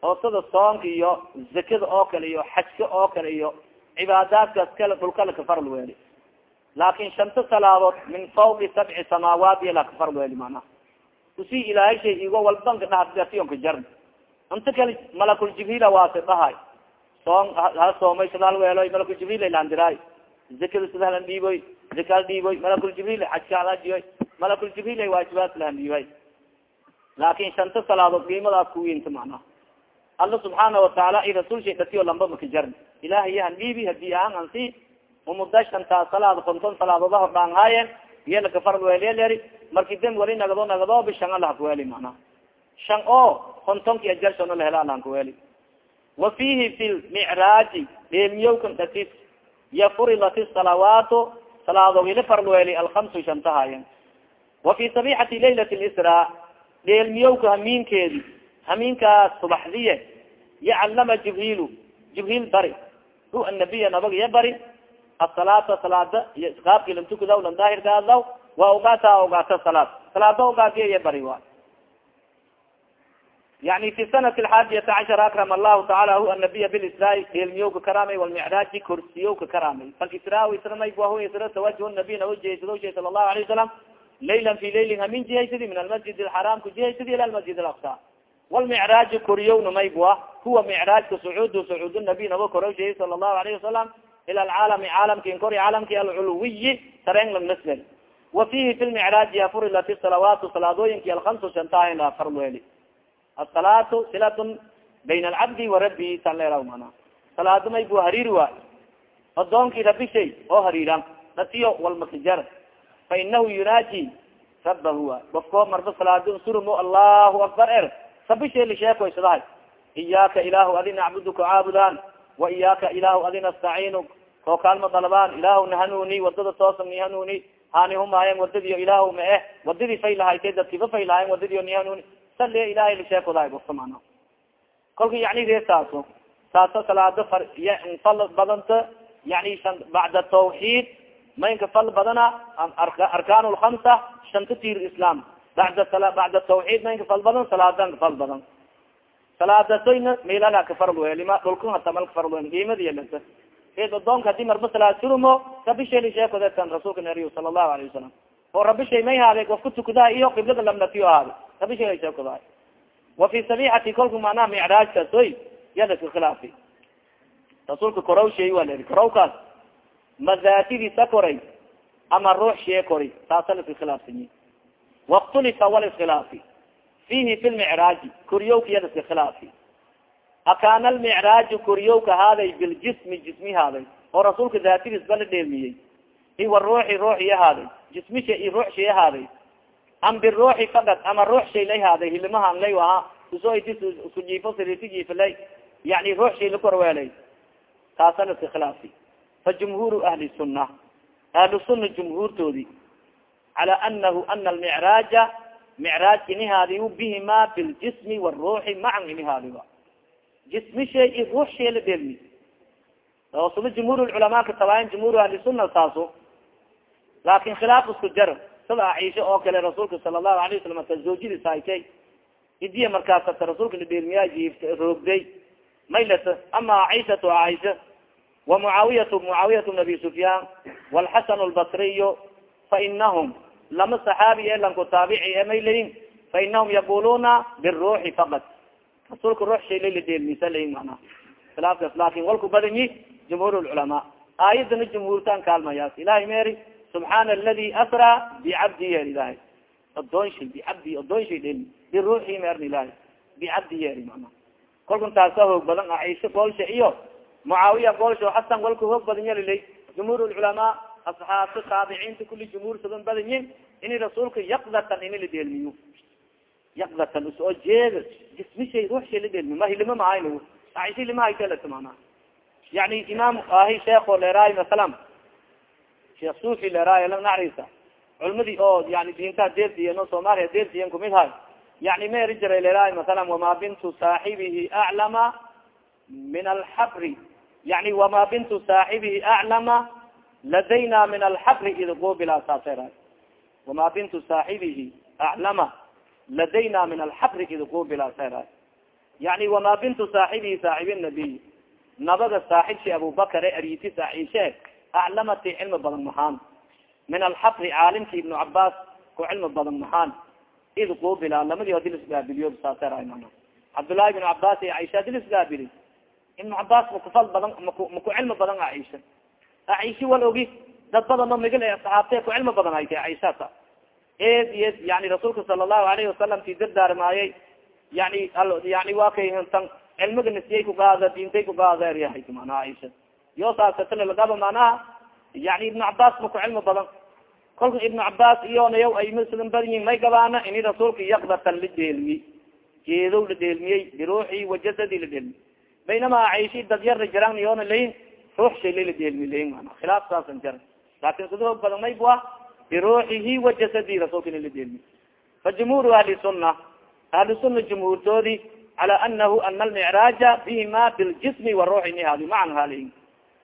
Speaker 1: oo sida soonka iyo zakada oo kale iyo xajka oo kale iyo cibaadaadkaas kale dhulkala kafarl weli laakin shanta salaadood min fawqi sabci samaawaat iyo lakafarl weli manaa usi ilaahay shay igo walbanka dhahatiyonka jarn inta kale malakul jibriila waasi dhahay. Soon ha soomay sida hal weeloy malakul jibriil landiraay zakada sida halan dhiiboy zaka hal dhiiboy malakul jibriil xajka halajiyoy malakul jibriil waajibaat lahan dhiibay. Laakin shanta salaadood qiimadaas kuwiinta macnaha alla subxaana watacaala i rasuul shay dhatiyo lamba maka jarn ilahay yahan dhiibi haddii ahan ansi umuda shantaa salaad konton salaadood hordhaan haayeen iyo lakafarl weeliyaleri marki dem wali nagado nagado bishan alahakuweli macnaha shan oo kontonki ajarshan lahela alahankuweli wa fihi fi lmicraaji dheelmiyowkan datis. Furilat salawaatu salaadogili farlweeli alkamsu shantahayen wa fi sabixati laylat lisra dheelmiyowka hamiinkeedi. Hamiinkaas subaxdiye yacalama jibriilu jibriil bari hu anabiya nabag iya bari asalaata salaada iyo isqaabki lantukudaw lan daahirkaadaw wa ogaata ogaata salaad salaada ogaatiya iya bari wa yani fi sanati alxaadiyata cashara akram allahu taala hu anabiya bilisraa dheelmiyowka karaamay walmicraaji korsiyowka karaamay falsra isramay wahu isra tawajh nabiy nawajeesadaushe sala allahu alayه wasalam laylan fi laylin hamin jihaysadi min almasjid alxaram kujihaysadi ila almasjid alaqsa walmicraaji koriyowna maybua huwa micraajka sucuud sucuud nabiy naba korowsheey sala allahu alayhi wasalam ila alcaalami caalamkin kori caalamki alculuwiyi sareng lanasbel wa fihi fi lmicraaji afurilat salawaatu salaadooyinki alkamsu shantaha farweli asalaatu silatun bayna alcabdi wa rabbi san leeraw mana salaado maybu hariiri waay odoonkii rabi shay oo hariiran dhatiyo walmakajar fa inahu yunaaji rabahu waay ofko marba salaado surumo allahu akbar er rabi shay lisheekoysadahay iyaaka ilaahu adi nacbuduka caabudaan wa iyaaka ilaahu adi nastaciinu koo kaalma dalabaan ilaahu nahanuni waddada toosa ni hanuni hani humaayen wadadiyo ilaahu ma eh. Wadadii faylahayte dadkiba faylahaayen wadadiyo ni hanuni sali ilahay lisheekodahay ofka mana kolka yani reesaaso saasa salaado fal badanta yani bacda tawxiid maynka fal badana arkaan lkamsa shanta tir islam bada bacda tawxiid maynka fal badan salaadan fal badan salaadasoyna meelala kafarl welima dhulka hatamal kafarl wel imadiyalata ed odoonka haddii marba salaad surumo rabi shay lisheekodetan rasuulka nariy sala allahu alayh wasalam oo rabi shay may haade ofka tukudaha iyo qiblada lamnatiyo haade rabi shay lisheekodaha wa fi sabixati kolku macnaha micraajkaas oy yada ka khilaafi rasuulka koraw sheey waa lahi korawkaas ma daatadiisa koray ama ruux shee kori taasa la iska khilaafsanyi waktulifa wala iskhilaafi fihi fi lmicraaji koryowka yada iska khilaafi. Akaana almicraaju koryowka haaday biljismi jismi haaday. Oo rasuulka daatadiis bala dheelmiyey iwa ruuxi ruuxi ahaaday jismisha i ruux shay ahaaday am biruuxi fakad ama ruux shay lay haaday hilimahan lay aha u soo isku jiifo siriti jiifalay yani ruux shay lakorweelay taasa la iska khilaafi. Fa jumhuuru ahli sunna. Ahlu sunna jumhuurtoodi cala anahu ana almicraaja micraajka inihaadiy bihima biljismi wاruuxi macan inihaadiba jismi shay ruux shay la dhelmi oo sida jumhuur culamaa ka tabaayan jumhuur ahli sunna saaso laakin khilaaf isku jar sida aisha oo kale rasuulka sala allahu alayh wasalam ta zawjadiis haytay idiya markaasata rasuulka la dheelmiyaa jiift roogday maylata ama caishatu aisha wa mucaawiyatu mucaawiyatu nabi sufyaan walxasan lbasriyu fa inahum lama saxaabi e lanku taabici e may layin fa inahum yaquluna biruuxi faqad rasuulka ruux shay lay la dheelmisa layin manaa khilaafkaas laakin walku badanyi jumhuur lculamaa aayadana jumhuurtaan kaalmayaas ilahay meeri subxaana aladi asraa bicabdi yeer ilahay odoon shay bicabdi odoon shay dhelmi biruuxi meerna ilahay bicabdi yeeri mana kolkan taasa hoog badan aisha koolsha iyo mucaawiya goolsho xasan walka hoog badan yalilay jumhuur lculamaa asxaabta taabiciinta kuli jumhuur sadan badan yin ini rasuulka yakdatan ini la dheelmiyo yakdatan u soo jeeda jismishay ruuxshay la dheelmiyo ma hilima mahayn aishi lima haytelata mana yani imaam ahi sheeko leeraay masalam sheekh sufi leeraay la nacrisa culmadii oo yani diintaa deerdiyen o soomaaliya deerdiyen kumid hay yani ma eri jiray leeraay masalam wama bintu saaxibihi aclama min alxabri yani wama bintu saaxibihi aclama ladayna min alxabri id qubila saasera wama bintu saaxibihi aclama ladayna min alxabri id qubila sera yani wama bintu saaxibihi saaxibi nabiy nabaga saaxibshi abubakar e aryiti saaxiibshe aclamati cilmi badan maxaan min alxabri caalimki ibnu cabaas ku cilmi badan maxaan id qubila lamadii hadi lisgaabiliyo saasera mana cabdullahi ibnu cabas iyo caisha hadi lisgaabili ibnu cabaas makufal badan maku cilmi badan aisha aishi wal ogi dad badan oo migil e saxaabte ku cilmi badan hayta aishata ed yani rasuulka sala allahu alayhi wasalam ti dardaarmaayay yani yani wa kay tan cilmiga nisiyay kugaada diintay kugaada eryahay mana aisha. Yo saasatana lagaba manaha yani ibnu cabaas maku cilmi badan. Kolka ibnu cabaas iyonayaw ay masidan badyin may gabaana ini rasuulka yakdatan la dheelmi jeedow la dheelmiyey biruuxi wajasadi la dheelmi baynama aishi dad yarna jiraan yoona layin ruux shaylaladihelmileyin mana khilaaf saasan jar laakin sida hoog badan may bua biruuxihi wa jasadi rasulka niladihelmi fajumhuuru ahlisuna ahlisuna jumhuurtoodi cala anahu ana almicraaja bihima biljismi wa ruuxi macan haliin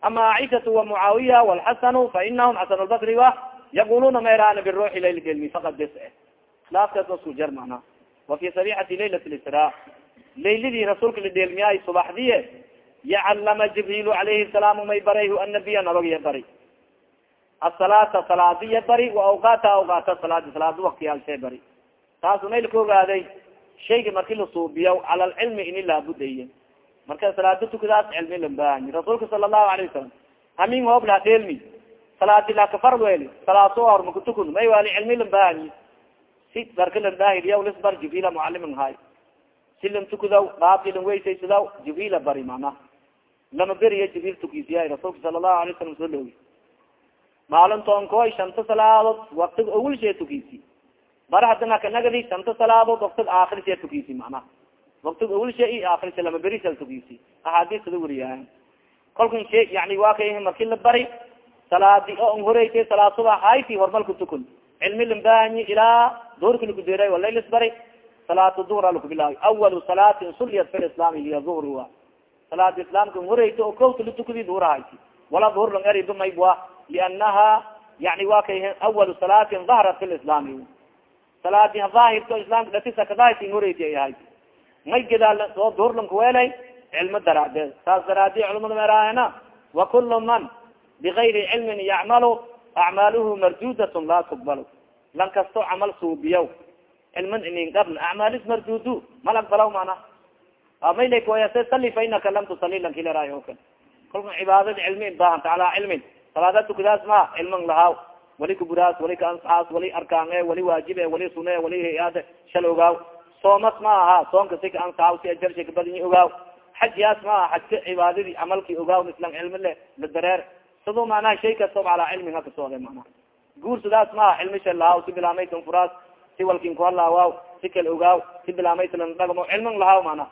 Speaker 1: ama cishatu wa mucaawiya walxasanu fainahum xasan albasri wa yaquluna mayrana biruuxi layladihelmi faqad bis khilaafkaas wasku jar mana wa fi sabixati laylat lisra layladii rasuulka la dheelmiyaay subaxdiye yacalama jibril alayhi salaam may barayhu annabiya nabagya bari asalaata salaadiya bari wa awqaata salaadi salaada waktiyaalshee bari taasu may laka ogaaday shayga marki la suubiya cala alcilmi ini laabudaye marka salaada tukadaas cilmi lambaahanyi rasuulka sala allahu alayh wasalam hamin hoob laha dheelmi salaadi lakafar weli salaaso hor makutukun may wali cilmi lambaahanyi si darka lambaahidiya lisbar jibrila mucalimin hay si lam tukadaw baabki lan bari mana lama beriya jibril tukisiya rasuulka sala allahu alay wasalam soo loogi maalintoon koy shanta salaadood waktiga awil shee tukisi bara hadana kanagadi shanta salaadood waktiga aakhir shee tukisi mana waktiga awil shee i aakhir shee lama beri sal tukisi axaadiis sada weriyahay kolkan she yani waa kay marki la bari salaadi oo n horeytay salaad subax hayti hormalka tukun cilmi lambahanyi ilaa duhurka lakudeeray walaylis bari salaat duhra lakubilaawi awalu salaatin suliyat fi lislaami hiya duhri wa salaad islaamka horeyta oo kowta latukadi duhra hayti wala duhur lang eri dumaybua liannaha yani wa kay awalu salaatin dahrat fi lislaami salaadi daahirto islaamka datisa kadahirti horeyta ay ahayd. May gadaal oo duhur lang kuweelay cilmo daraade saas daraadi culamada meeraahena wakulu man bigayri cilmin yacmalu acmaaluhu mardudatun laa tuqbal lan kasto camal suubiyaw cilman inin qabn acmaalis mardudu mal aqbalaw mana maylakoyase sali fa inaka lam tusali lankileraay o kale kolka cibaadada cilmi baahanta calaa cilmin salaada tukadaas ma cilman lahaa wali kuburaas wali kaansaas wali arkaane wali waajibe wali sune wali hay'aade shal ogaaw soomas ma aha soonka si kaansahaw si ajarsha kabadinyi ogaaw xajyaas ma aha xajka cibaadadii camalki ogaaw islan cilmi le la siduu manaha shay kastoo calaa cilmin ha kasoode mana guursadaas ma aha cilmi shal lahaw si bilaamaytan furaas si walkin kuhalaawaw si kal ogaaw si bilaamaytan dhagmo cilman lahaw mana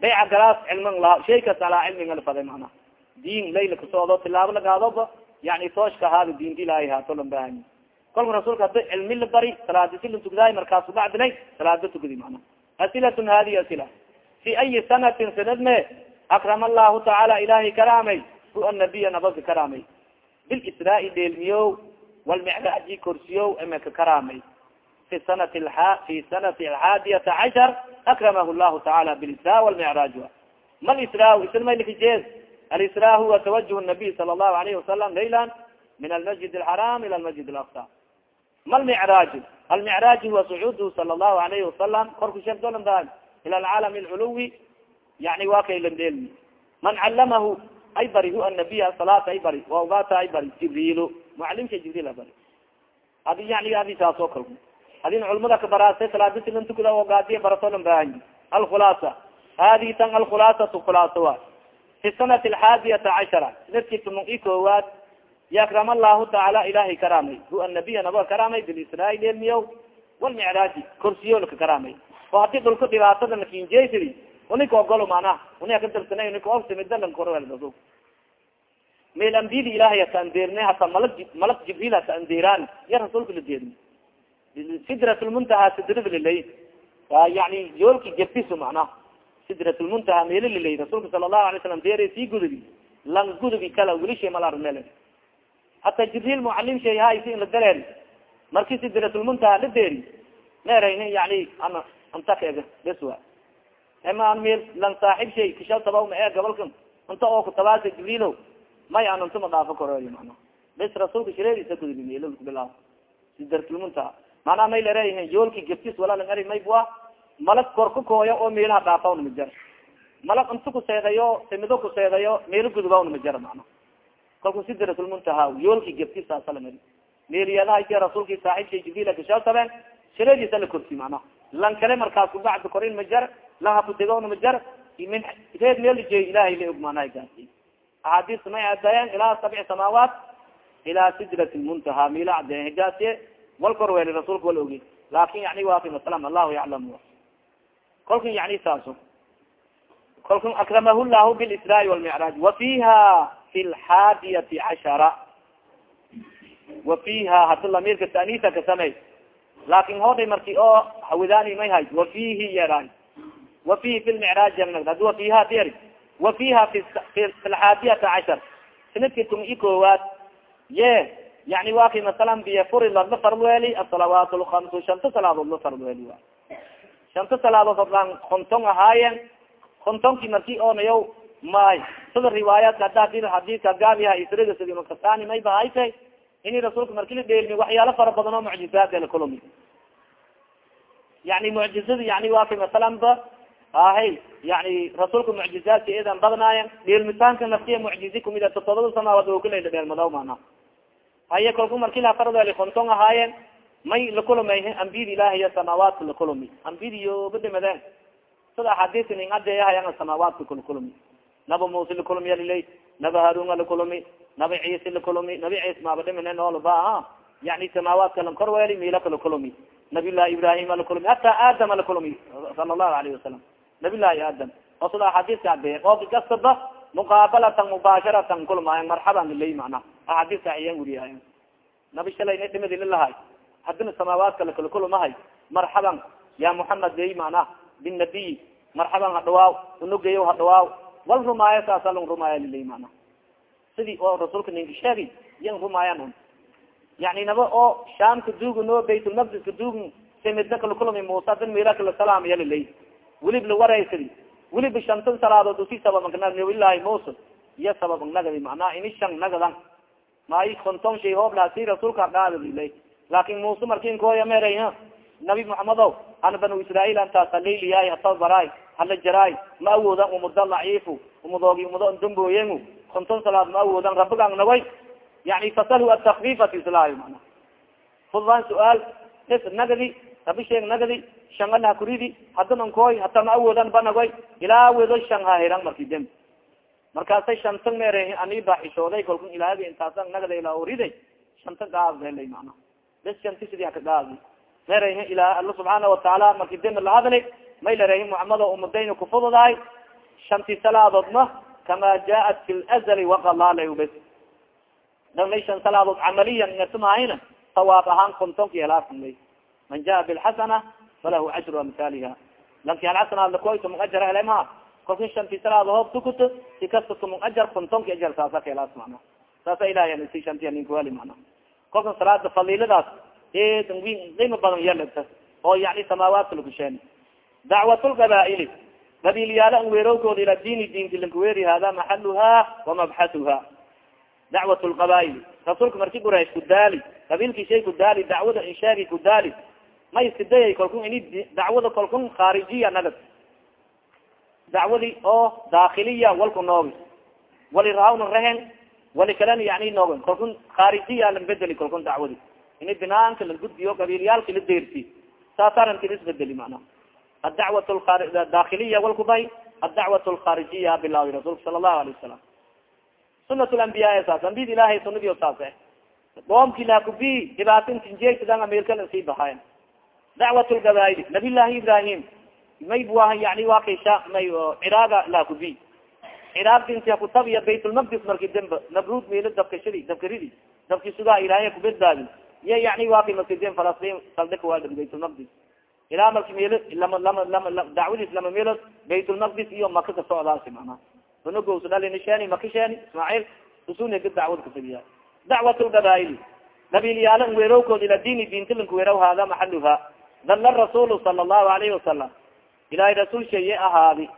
Speaker 1: bayca galaas cilman lahaw shay kas calaa cilmin alfade mana. Diin layla kasoodo tilaabo lagaadoba yani tooshka ahaada diinta ilaahay haato lan bahanyi kolka rasuulka hada cilmi la bari salaadi si lan tukadaay markaasu bacdilay salaada tukadi mana. Asilatun hadihi asila. Fi ayi sanatin sanad me akrama allahu tacaala ilahay karaamay hu anabiya nabaga karaamay. Bilisraai dheelmiyo walmicraaji korsiyo emeka karaamay fi sanati fi sanati alxaadiyata cashar akramahu llahu tacaala bilisra walmicraaj ma lisra ismaylikajeed alisra huwa tawajuh nabiy sala allahu alayhi wasalam layla min almasjid alxaram ila almasjid alaqsa ma lmicraaj almicraaj huwa sucuuduhu sala allahu alayhi wasalam korku shardolan ba ila alcaalam alculuwi yani waa kay landheelmi man callamahu ay bari hu anabiya salaata ay bari waubata ay bari jibriil mucalimka jibriil a bari adi yani adi saas oo kal adin culamada kabaraasay salaadisi lan tukada oo gaadiya barato lan bahanyi alkhulaasa. Hadihi tan alkhulaasatu khulaasa wa fi sanati alxaadiyata cashara sannadkii tumun i koowaad yakrama allahu tacaala ilahay karaamay. Hu anabiya naba karaamay bilisraa dheelmiyo walmicraaji korsiyo laka karaamay. Oo haddii dhulka dhibaatada lakinjesidi unika ogolo mana unia kadabsana unika ogtimidalan korweldaso meel ambiyada ilahay hata andeerne hata malag malag jibriil hata andeeraan ya rasuulka la deerin sidratulmuntaha sidrada lilay. Waa yani yoolki gebtiso macnaha sidratulmuntaha meelo lilay. Rasuulka sala allahu alay slam deere sii gudubi lan gudubi kala wilisha malarmele hata jibriil mucalim shay haysi in la dareer marki sidratulmuntaha la deeri meerayni yani ana antakega bes wa an meel lan saaxib shay kisha taba ma ee inta oo kutabaasa jibriilo may an inta dhaafo koroy mana bes rasuulka shareediisa gudubi meelo bilaa sidratulmuntaha manaa may lareeyahin yoolki gabtis walaalang ari maybua malag kor ka kooyo oo meelaha dhaafawn ma jar malag inta kuseedayo timido kuseedayo meelo gudubawn ma jar mana kalku sidratulmuntaha yoolki gabtis saasalamari meeliyadaha rasuulki saaxibsha jibriil kashaa tabeen shareediisa la korsi mana lan kale markaas kubacda korin ma jar lan hakutegowna ma jar min reed meel jey ilahay la og gaasi axaadiis may adayeen ilaa sabci samaawaat ilaa sidrat lmuntaha mila cadeen higaasiye wal kor weli rasuulka wal ogi. Laakin yani waaki masalam allahu yaclam kolkan yani saaso kolkan akramahu llahu bilisraai walmicraaj wa fiha fi lxaadiyati cashara. Wa fiha hadi lamirka tanisa ka samey laakin hoday marki oo hawidani may hay wa fihi yeray wa fihi fi lmicraaj hadi wa fiha diyari wa fiha fi lxaadiyata cashar. Sanadki tum i koowaad ye yani wa kay masalan biy furilad la fard weli asalawaat lkamsu shanta salaadood la fard weli wa shanta salaadood odaan kontong ahaayen kontonki marki oonayaw may sida riwaayaadka hada hadidka gaabiha israga sidi makasani may bahaytay ini rasuulka marki la dheelmi waxyaalo fara badan oo mucjizaad la kulumi yani mucjizada yani wa kay masalan ba ahay yani rasuulka mucjizaadka eedan badnaayen dheelmitaanka naftiya mucjizi kumid todobada samaawaad oogala dheelmadaw mana haya kolku marki lafardeeli konton ahaayeen may lakulumay ambiyada ilahiy samaawaadka lakulumi ambiyada yobadamadeen sida axaadiiska ning adeeyahayan samaawaadka kulakulumi naba muuse lakulumi alilay naba harunga lakulumi naba ciise lakulumi nabi ciise maabadhimine noolba yani samaawaadka lan korweeli miilaka lakulumi nabiy llahi ibrahima lakulumi hataa aadama lakulumi sala allahu alayhi wasalam nabiy llahi aadam oo sida axaadiiska adeeya ooki kastaba muqaabalatan mubaasharatan kulmaayan marxaban lilay macna axaadiiska ayan wuriyahay nabi shalay na dhimadi lalahay hadina samaawaadka lakalakulmahay marxaban ya muxamed ey mana binabiy marxaban hadhawaaw unugeyo hadhawaaw wal rumaayo saasa lang rumaaya lilay mana sidii oo rasuulka ninka sheegi yan rumaayan un yani naba oo shaamka duugun oo baytulmaqdiska duugun simidna kalakulmi muusa dan mila kala salaamaya lilay welib la waraysadi. Weliba shantan salaadood usi sababnabilahi musa iyo sabab nagadi macnaa ini shan nagadan maayi konton shay hooblaa si rasuulka dhaadilay laakin muuse markin kooya meray nabi muxamedow ana banu israail antaas haleyliyaay hatabaraay hala jaraay ma awoodan umuda laciifu umudoogi umudo dambooyen konton salaad ma awoodan rabigang nagoy yani fasalhu atakfifat islaayo mana. Fudaan su'aal is nagadi rabi sheeg nagadi shangala kuridi hadaman kooy hata ma awoodan ba nagoy ilaa wedo shan hahiran marki dem markaasay shanta mere ani baaxishooday kalku ilaaga intaasa nagada ilaa oriday shanta gaad helay mana bes shanti sidii haka gaadi merah ilaa alla subxaana watacaala marki dema la hadlay may muxamado umadayna kufududahay shanti salaadoodna kama jaat fi lazali waqalaala bes. Danay shan salaadood camaliyan ngasmahayna sawaab ahaan kontonki helaafmay man jaa bilxasana falahu cashru amhaaliha lanki alxasana lakoy tumung ajar hele ma kolka shanti salaado hoob tukuto si kasta tumung ajar kontonki ajar saasa ka helaas mana. Saasa ilahay si shanti ninkuheli mana. Kolka salaada fadiladaas win qiimo badan yalta oo yani samaawaadka lakusheen dacwat lqabaaili qabiilyaala an weerowkooda ila diini diinti lankaweeri hada maxaluha wamabxatuha dacwat lqabaail rasuulka marki quraysh kudaali qabiilki shay kudaali dacwada inshaagi kudaali ma iska dayay kalkun ini dacwada kalkun khaarijiya nagad dacwadi oo daakiliya walku noogi wali raawna rehen wali kalena yani noogen kalkun khaarijiya lan bedeli kalkun dacwadi ini binaanka la gudbiyo qabiilyaalka la deersi saasaranti isbedeli mana adacwat daakiliya walku bay adacwat lkharijiya bilaawi rasulka sala allahu alayه wasalam sunat lambiyaa saas ambiyada ilahay sunadiyo saas eh qoomki lakubi dhibaatintinjeegsidan ameerkala sii baxaay dacwat lgabail nabiy llahi may buaha yani waa kay sha may ciraaga lakubi ciraag dinti hakutabiya baytulmaqdis marki demba nabrud melo dabkashadi dabkaridi dabki sugaa ilahay kubedbaadi iya yani maskidin falastin saldhika waa baytulmaqdis ilaa marki melo lama lama lama dacwadiis lama meelood baytulmaqdis iyo maka ka socdaasi mana unagos dhalinisheni maka sheni ismaaciil usuneka dacwad katabiya dacwat lgabail gabiilyaala nweerowkood ila diini diintilanka weeraw hada maxaluha dalla rasuul sala allahu alayhi wasalam ilahay rasuul sheye ahaadi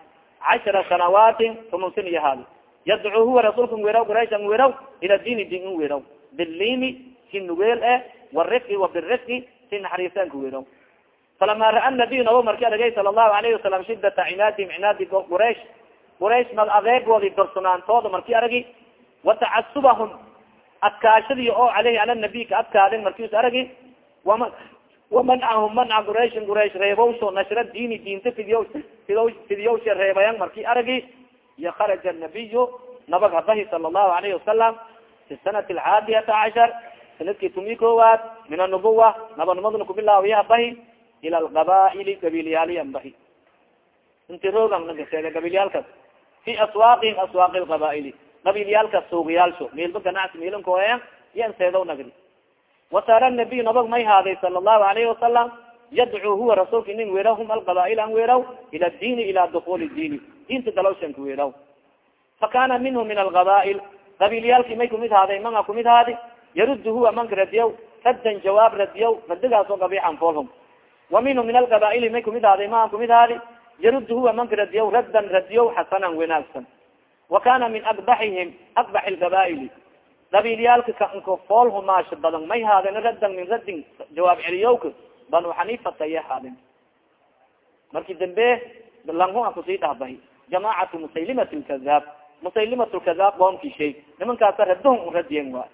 Speaker 1: cashara sanawaatin tumusin i ahaadi yadcuu huwa rasuulka nweraw quraysh an weraw ila diini diin in weraw biliimi si nuweel eh warifki wa birifki si naxariisanka weraw falama ra'a nabiy nabo marki aragay sala allahu alayhi wasalam shidata cinaadihim cinaadi quraysh quraysh mag adeegoodi dorsanaantooda marki aragi watacasubahum adkaashadii oo aleyhi ala nabiy ka adkaadin markiis aragi wama wamancahum manca qurayshin quraysh reebowsho nashra diini diinta fidiyo fido fidiyowsha reebayan marki aragi iyo kharaja nabiyu nabag habahi sala allahu alayhi wasalam fi sanati alcaadiyata cashar sannadkii tumi koowaad min anubuwa nabanimaduna kubilaawiya habahi ila alqabaili gabiilyaaliyan bahi inti rogan nagasheega gabiilyaalkas fi aswaaqihim aswaaqi lqabaili qabiilyaalka suuqyaalsho meelba ganacsi meelankoya yan seedow nagri wasaara nabiy nabag may haaday sala allahu alayhi wasalam yadcuu huwa rasuulka inin weeraw hum alqabail an weeraw ila diini ila dukuli diini diinta galowshanka weeraw fakana minhu min alqabail qabiilyaalki may kumid haaday manga kumid haadi yarud huwa manka radiyaw raddan jawaab radiyaw radigaasoo qabixan foolhum wa minhu min alqabaili may kumid haaday maa kumid haadi yarud huwa manka radiyaw raddan radiyaw xasanan wanaagsan wa kana min akbaxihim akbax lgabaili qabiilyaalka kanka fool humaasho badan may haadeen raddan min raddin jawaab celiyowka banu xanifata iya haadeen. Marki dambe langu a ku sii dhahbahi jamacatu musaylimat lkadaab musaylimat lkadaab qoomki shay nimankaasa radahum radiyen wa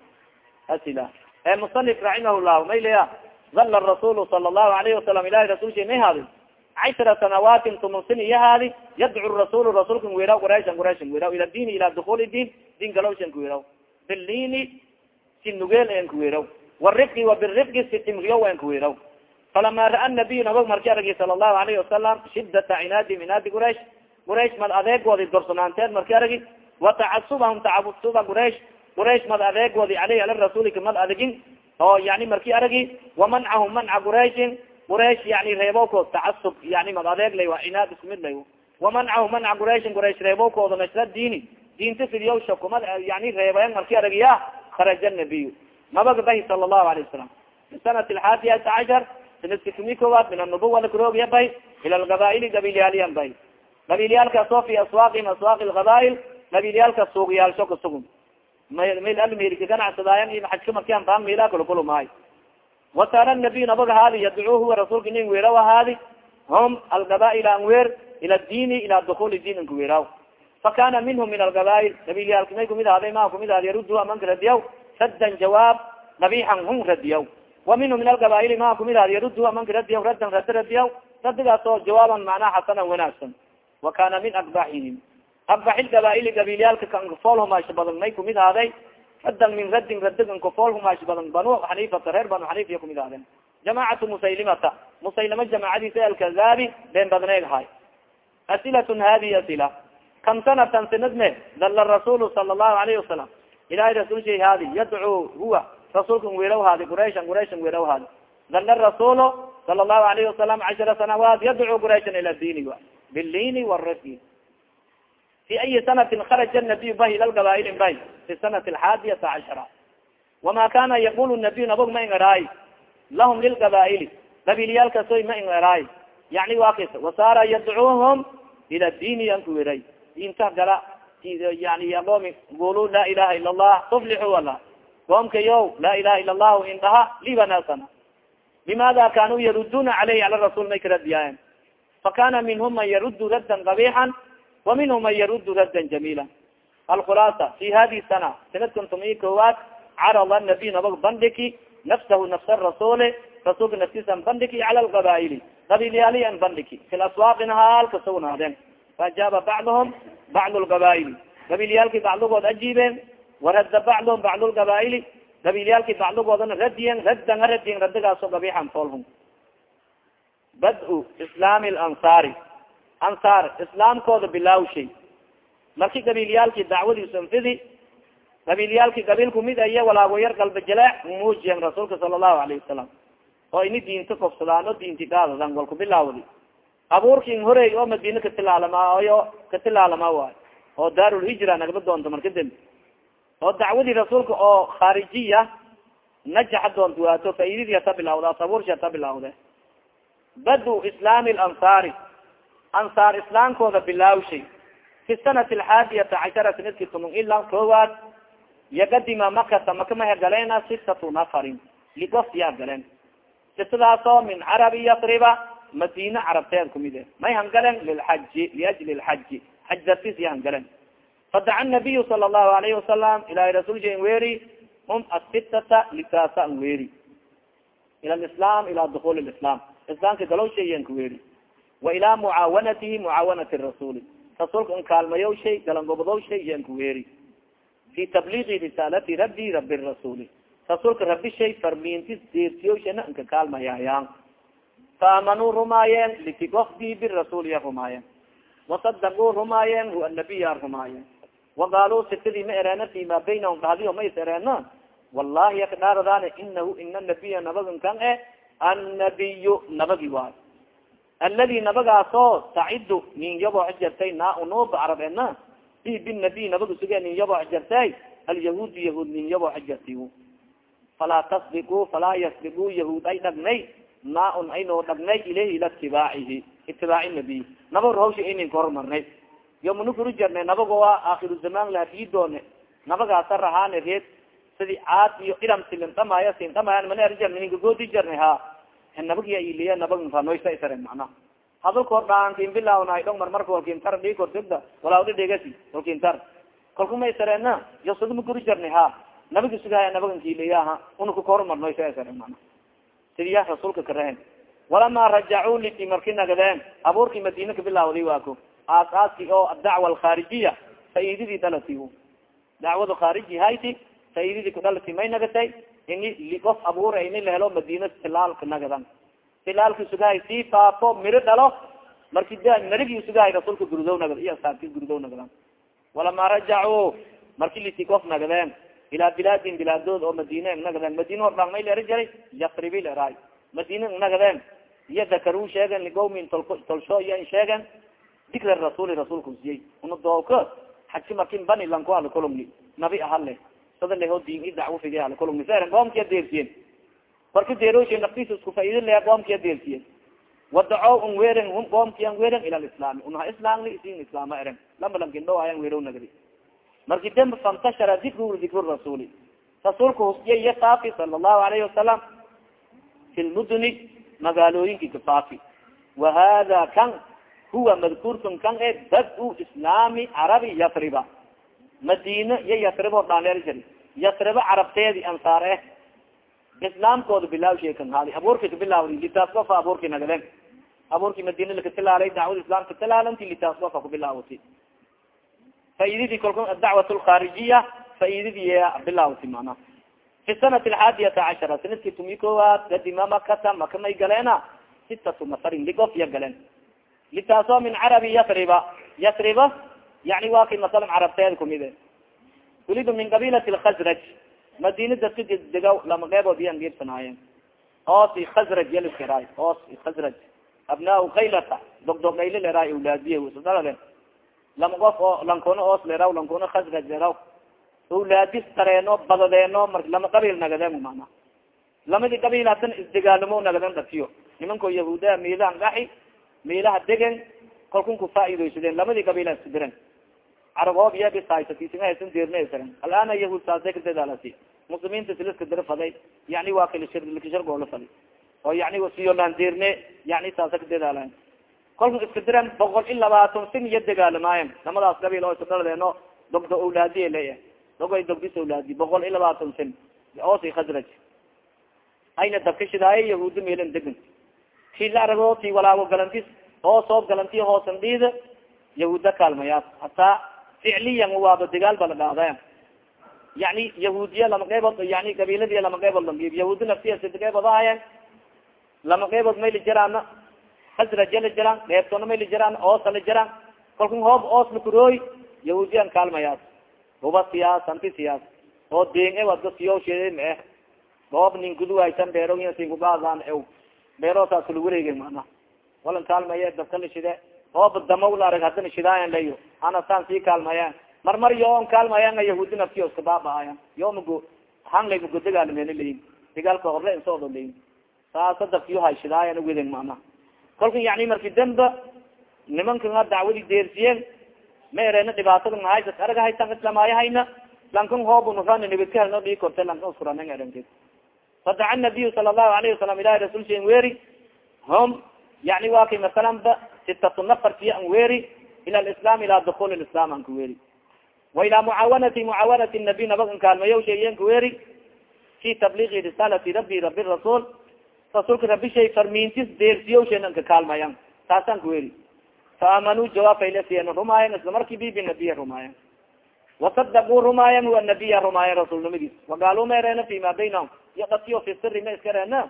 Speaker 1: asila e musanif raximah llahu may leya dalla rasuul sala allahu alayhi wasalam ilahi rasul shay may haadin cashra sanawaatin tumusin iya haadi yadcu rasuul rasuulka weraw qurayshan qurayshan weraw ila diini ila dukuli diin diin galowshan ka weraw biliini si nugeel en ka weraw warifki wa birifki si timriyo en ka weraw falama ra'a nabiy nabag marki aragi sala allahu alayhi wasalam shidata cinaadi cinaadi quraysh quraysh mad adeegoodi dorsanaanteed marki aragi watacasubahum tacasuba quraysh quraysh mad adeegoodi aleyhi ala rasulika mad adegin oo yani marki aragi wamancahum manca qurayshin quraysh yani reebowkood tacasub yani mad adeeg lay waa cinaad isku mid lay wamancahum manca qurayshin quraysh reebowkooda nashra diini diinta fidyawsha kuma yani reebayan marki aragiya kharaja nabiy nabaga sala allahu alayh wasalam fi sanati alxaadiyata cashar sanadki kumi koowaad min anubuwa lakaroogiya bahi ila algabaili gabiilyaaliyan bahi gabiilyaalkaasoo fi aswaaqihim aswaaqi lgabail gabiilyaalka suugyaalsho kasugun mil almeelika ganacsadaayan iyo xajka markian baan meelaa kulukulu maayo wasaara nabiy nabaga haadi yadcuu huwa rasuulka nin weeraw haadi hum algabail an weer ila diini ila dukuli diin anka weeraw fakana minhum min algabail gabiilyaalka may kumid ahaaday maa kumid ahad yarudhu amanka radiyaw raddan jawaab nabixan hum radiyaw wa minhum min algabaili maa kumid ahad yarudhu amanka radiyaw raddan rada radiyaw radigaas jawaaban macnaa xasanan wanaagsan wa kana min akbaxihim akbax lgabaili gabiilyaalka kankafool humaasho badan may kumid ahaaday raddan min raddin radigan kafool humaasho badan banu xanifata reer banu xanifiya kumid ahaadeen jamacatu musaylimata musaylima jamacadiisa alkazaabi been badneeg ahay asilatun hadihi asila kam sanatan sanad me dalla rasuul sala allahu alayhi wasalam ilahay rasul shay haadi yadcuu huwa rasuulka weeraw haadi qurayshan qurayshan weeraw haadi dalla rasuul sala allahu wasalam cashara sanawaat yadcuu qurayshan ila diini biliini warifi fi ayi sanatin kharaja nabiy bahi ila lgabaili bahi fi sanati alxaadiyata cashara wama kana yaqul nabiy nabog ma ingaraay lahum lilgabaili gabiilyaalkasoy ma ingaraay yani wa kis wasaara yadcuuhum ila diini an ku weray diinta gala yani yaqoomi gulu laa ilaha ila allah tuflixu ala qoomka yo laa ilaha ila allahu indhaha libanasana limada kanuu yaruduna caleyhi ala rasul may karadiyaayen fakana minhum man yarudu raddan qabixan wa minhum man yarudu raddan jamila alkhulaasa fi hadi sana sanadkan tumi koowaad carada nabiy nabag bandhiki nafsahu nafsa rasule rasulka naftiisan bandhiki cala lgabaili qabiilyaali an bandhiki fi laswaaqina haalka sugnaadeen faajaaba bacduhum bacd lgabaa'ili gabiilyaalkii bacdigood ajiibeen waradda bacduhum bacd lgabaa'ili gabiilyaalkii bacdigoodana radiyen raddan radiyen raddigaaso gabixan foolhum bad-u islaami lansaari ansaar islaamkooda bilaawshay marki gabiilyaalkii dacwadiisu anfidi gabiilyaalkii gabiilku mid aye walaago yar galba jaleec muujiyan rasuulka sala allahu alayhi wasalam oo ini diinta kofsadaan oo diinti gaadadan walku bilaawdi abuurkin horey oo madiine katilaalamayo katilaalama waay oo daarulhijra nagba doonto marka dembi. Oo dacwadii rasuulka oo khaarijiya najaxa doonta waato faidadii hata bilawda abuurshi hata bilawde badu islaami lansaari ansaar islaamkooda bilaawshay fi sanati alxaadiyata cashara sannadkii tumun ilaa koowaad yagadima makata maka mahe galeena sitatu nafarin ligof yaa galeen. Sitadaasoo min carabi yasriba madina carabteed kumid e may hangalen lilxaji liajli lxaji xaj dartis ya hangalen fadaca nabiyu sala allahu alayhi wasalam ilahi rasulsha n weeri hum asitata litaasa an weeri. Ila lislam ila dukul lislam islaamka galow shay yan ka weeri. Wa ilaa mucaawanatihi mucaawanati rasuli rasuulka n kaalmayow shay galangobodow shay yan ka weeri. Fi tabliigi risaalati rabbi rabi rasuli rasuulka rabi shay farmiintis deertiyoshana nka kaalmayayaan faamanuu rumaayeen likigofdii birasuuliya rumaayeen wasadaquu rumaayeen hu anabiya rumaayeen waqaaluu sitadii ma ereena fi ma baynahum dhadiyo ma is ereena wallahi yakdhaaradaane inahu ina nabiya nabagan kan e annabiyu nabagi waayo aladi nabagaasoo tacidu nin yabo xjartay naa unuba carab ena i binabiy nabaga suge nin yabo xjartay alyahuudu yahuud nin yabo xjarti falaa tasdiquu falaa yasdiquu yahuud ay dhagnay naa un aynoo dhagnay ilayhi ila itibaacihi itibaaci nabiy nabag hawsha aynin ka hormarnay. Yomanu kuru jarnay nabago a aakiru zamaan lahadii doone nabagaasa rahaane reed sidi caad iyo iram silindhamaayo sindhamaayan mana erjarna ninka goodi jarnay ha nabagiya iliya nabag ranoysa isare macnaha hadalka hor dhaankin bilawnahay dhong mar marka walkintar dhii kortugda walaawda dhegasi walkintar kalkuma isareena yosada ma kuri jarnay ha nabagi sugahaya nabagan kiiliyaha unuka kahormarnoysa isare mana sidiya rasuulka karehen walamaa rajacuu liti marki nagadeen abuurkii madiina kabilawday waako. Aasaaski oo adacwa alkhaarijiya faidadii dhalati dacwada khaariji hayti faidadii kudhalati may nagatay. Ini ligof abuura ini lahelo madina tilaalka nagadan. Tilaalki sugahay sii faafo miro dhalo. Marki marigii sugahay rasuulka gurdow nagad iyo asaabki gurdow nagadan. Walamaa rajacuu marki liti gof nagadeen ilaa bilaadin bilaadood oo madine nagadeen madine hordhaan may leera jaray yasribi leeraay madine nagadeen iyo dakaruu sheegen ligowmin tol tolsho iyo sheegen dikra rasuli rasuulka siyey una dooko xaji markin bani lanko halakologni nabi ahale sada leho diin i dacwo fidi halakologni seren qoomkia deersiyen marka deeroshe naftiisa isku faaida leya qoomkia deersiyen wadaco un weren hum qoomkian weren ila lislaami unaha islaamni isin islaama eren lamba lankindho ayan werow nagadi marki demb fantashara dikru dikru rasuli rasuulka husdiya iyo faafi sala allahu alayhi wasalam fi lmuduni magaalooyinki kafaafi wa hada kan huwa madkuurkan kan e bad-u islaami carabi yasriba. Madine iyo yasrib hordhaanleer jari yasriba carabteedi ansaar eh islaamkooda bilaawshay kan haadi. Abuurki kabilaawdi litaas kofa abuurki nagaden abuurki madine lakatilaalay dacwada islaamka tilaalanti litaas kofa kubilaawati faidadii kolka dacwat lkharijiya faidadii bilaawti mana fi sanati alxaadiyata cashara sanadki tumi koowaad kadima makata maka may galeena sitatu nafarin ligof ya galeen litaasoo min carabi yasriba yasriba yani waa kay masalan carabteed kumide weliba min qabilati lkhasraj madina dadka dega lama qeybood iyan geebsanaayeen oos khasraj yaliskaraay oos khasraj abnaa kaylata dogdog ayli leraay awlaadiye lama qof oo lankuna oos leraw lankuna khasraj leraw awlaadis tareeno badadeeno mar lama qabiil nagadeen mana lamadi qabiil hadan isdegaalamo nagaden dhatiyo nimanko yahuuda miilahan dhaxi miilaha degen kalkun ku faaideysadeen lamadii qabiila isku diren caraboob yabishaysatisingasan deernasaren alana yahuud saasay kadadaalasi muslimiinta siliska dira faday yani waa kalishirgoola fadi oo yani siyolaan deerne yani saasa kadadaalayan kolka iska diren boqol i labaatan sin iyo degaalamaayen lamadaas qabiil oo isdhaladeeno dogdo awlaadiya leeya dogoy dogdis awlaadi boqol i labaatan sin. Oosi khasraj ayna dabkashidaaye yahuuda meelan degan ki la arago ti walaago galantis oo soob galanti hoosan dhiida yahuuda kaalmayaas hataa ficliyan waaba dagaal ba la dhaada yani yahuudiya lama qeybood yani qabiiladiya lama qeybood lambiib yahuudi naftiya sida qeybood ahayen lama qeybood may la jiraana hasraja la jiraan qeybtoona may la jiraan oosa la jiraan kalkun hoob oos lakurooy yahuudiyan kaalmayaas huba siyaas anti siyaas. Oo deen e wadka siyo sheede ma eh hoob nin guduwaysan beeroyin sinkugaadaan ew beeroosaas kula wareege mana walan kaalmaya dabka la shide. Hoob damaw la arag hadana shidaayan layo ana saan sii kaalmayaan marmar yo on kaalmayaan yahuudi iska baabaayan yo mago mago dagaalmeen layin dagaalka horle insoodo layin saasa dabkiyo hay shidaayan weden mana kolka yani marki damba nimankaa dacwadi deersiyeen ma ereena dhibaatada mahaysa arag haytan islamaayahayna lankan hoobunufan nibadka helno dhii korte lankan iskuranang eranke fadaca nabiyu sala allahu alayhi wasalam ilahi rasul shen weri hum yani wa kay masalan sitatu nafarkiya an weri ila lislam ila dukul lislam an ka weri wa ila mucaawanati mucaawanati nabi nabag an kaalmayo sheeyen ka weri fi tabligi risalati rabi rabi rasul rasulka rabi shay farmintis deersiyo shen an ka kaalmayan taasan ka weri faamanuu jawaabfaylasiyen rumaayan isla marki bi binabiya rumaayan wasadaquu rumaayan wa nabiya rumaayan rasuulnimadiis wagaalu ma ereena fi ma baynahum iyo dhatiyo fi siri ma iska reena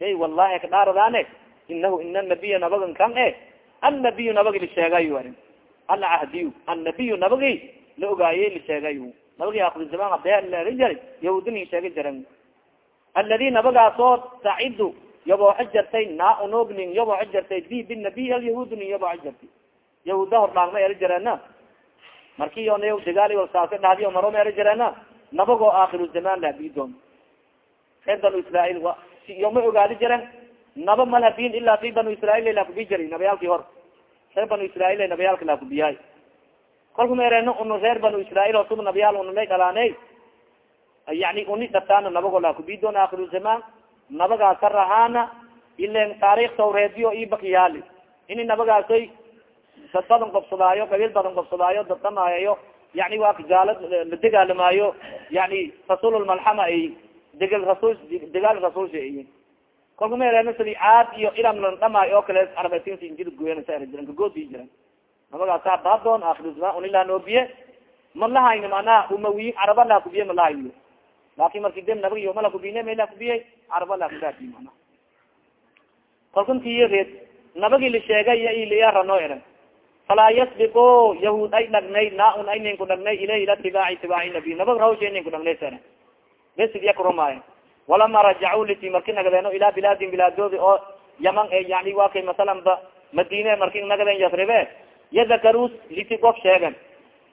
Speaker 1: hey wallahi kadhaaradaane inahu ina nabiya nabagan kan e. Annabiyu nabagi lisheegayo arrin. Ala cahdiyu annabiyu nabagi la ogaaye lisheegayo nabagi akri zaman abeerin jari yahudini sheega jaran aladi nabagaasoo tacidu yabooxo jartay naa unognin yabooxo jartay bi binabiy alyahudni yabooxo jartay yahuda hordhaangma eri jareena marki on dagaal walsaase dhahdiyo maro ma eri jareena nabagoo aakiru zaman lahabidoon reer banu israail yo ma ogaadi jaren naba malhabin ilaa fi banu israail lakubi jari nabayaalki hor reer banu israail nabayaalka lakubiyaay kolka ma ereen un reer banu israail osuba nabiyaal unalay dhalaaney yani uni dhataana nabago lakubidoon aakiru zaman nabagaasa rahaana ilen taarikh tawreediyo ibakiyaali ini nabagaasoy dad badan gobsadaayo qabiil badan gobsadaayo dadamaayo yani waa gaala la degaalamaayo yani rasuululmalxama ay degal rasul degaal rasulsha ay kolka ma ereen sidi caad iyo ilam lan dhamaayo oo kale arabatinsi injil goyan sa era jiran kagoodi jiran nabagaasa baadoon aakhiru zaman unilaa noobiye ma lahayni manaa umawiyin caraba laa kubiye laakin marki dem nabag yo mala kubine mala kubiye caraba mana kalkuntiyo reed nabagi la sheegay iyo iliyarano eran. Falaa yasbiqo yahuud ay dhagnay naa-un ay nin ku dhagnay ilayh ila tibaaci tibaaci nabiy nabag rawsha nin ku dhagnay sare besid iya kurumaayo walama rajacu liti marki nagadeeno ilaa bilaadin bilaadoodi oo yaman e yani waa kay masalan ba madine marki nagadeen yasribe yadakarus liti gof sheegen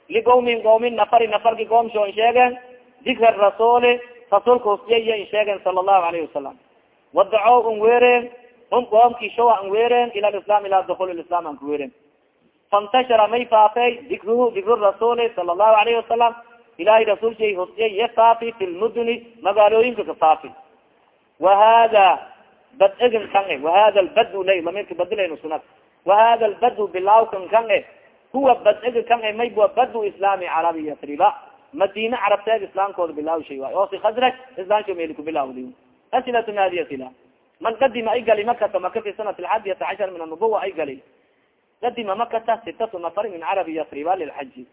Speaker 1: ligowmin gowmin nafari nafarki goomsho in sheegen dikra rasuli rasuulka husiyaya in sheegen sala allahu alayhi wasalam wadaco un weereen um goomki showa an weereen ila lislam ila dukul islam an ka weereen. Faintashara may faafey dikruhu dikru rasuli sala allahu alayhi wasalam ilahay rasul shay husiyay ya faafi fi lmuduni magaalooyinka ka faafi. Wahada bad-egin kan e wahada lbadu lay lamirka badilayno sunad. Wahada lbadu bilawkan kan e huwa bad-egi kan e maybua badu islaami carabi yasriba madine carabteed islaamkooda bilaaw shay waay oo si khasraj islaamka meli kubilawdi asilatu hadi asila man kadima ay gali makata maka fi sanat alxadiyata cashar min anubuwa ay gali kadima makata sitatu nafar min carabi yasriba lilxaji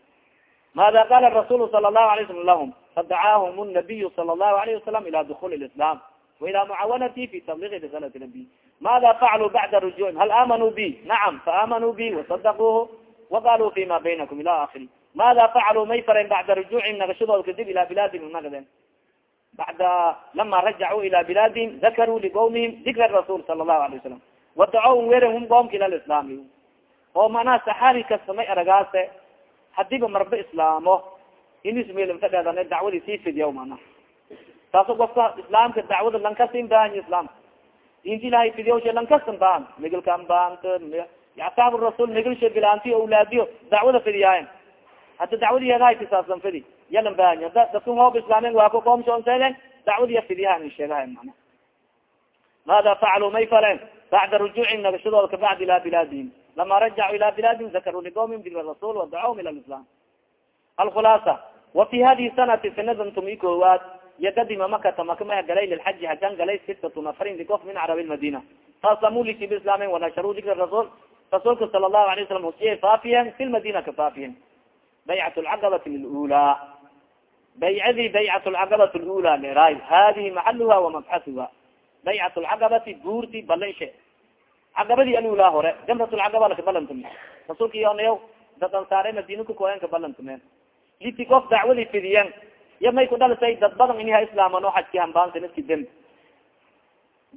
Speaker 1: mada qala rasulu sala allahu alay slam lahum fadacaahum nabiyu sala allahu alayhi wasalam ila dukuli lislam waila mucaawanati fi tabligi risalati nabiy mada facaluu bacda rujucim hal aamanuu bi? Nacam faamanuu bi wasadaquuhu waqaluu fima baynakum ila akiri mada facaluu may fareen bacda rujucihim nagashadood kadib ila bilaadihim nagadeen bacda lama rajacuu ila bilaadihim dakaruu liqowmihim dikra rasul sala allahu alay wasalam wadaco weren hum qoomka ila lislaami oo manaha saxaabi kasta may aragaase hadiba marba islaamo inismlfadheedan dacwadii sii fidiya mana taaso kofka islaamka dacwada lankasin baahan islaamka dinta ilahay fidiyawsha lankasan baahan migilkan bahant asaabu rasul migilsha bilaanti awlaadiyo dacwada fidiyaayen hada dacwadiyeedahay kisaabsan fidi yalan bahany ada dadka hoob islaamen waa ku qoomshoonseden dacwadiya fidiyaha sheegaha mana. Maada facaluu may faleen bacda rujuucihim nagashadooda kabacdi ila bilaadihim lama rajacuu ila bilaadihim dakaruu liqowmihim dikra rasul wadacahum ila lislam alkhulaasa wa fi hadihi sanati sanadan tumi koowaad yakadima makata maka maha galay lilxaji hajan galay sitatu nafarin likof min carabi lmadina faaslamuu liki biislaamen wanasharuu dikra rasul rasuulka sala allahu alay wasalam husiyay faafiyen fi lmadina ka faafiyen baycat lcaqabati lula baycadii baycat lcaqabat lula leeraay hadihi maxaluha wamabxasuha baycat lcaqabati buurti balanshe caqabadii alula hore jamrat lcaqaba laka balantumi rasuulka iyonayaw dad ansaare madina kukoyan ka balantumeen liti kof dacwadi fidiyen ya may ku dhalisay dad badan ini ha islaamano xajki hambaansan iski dem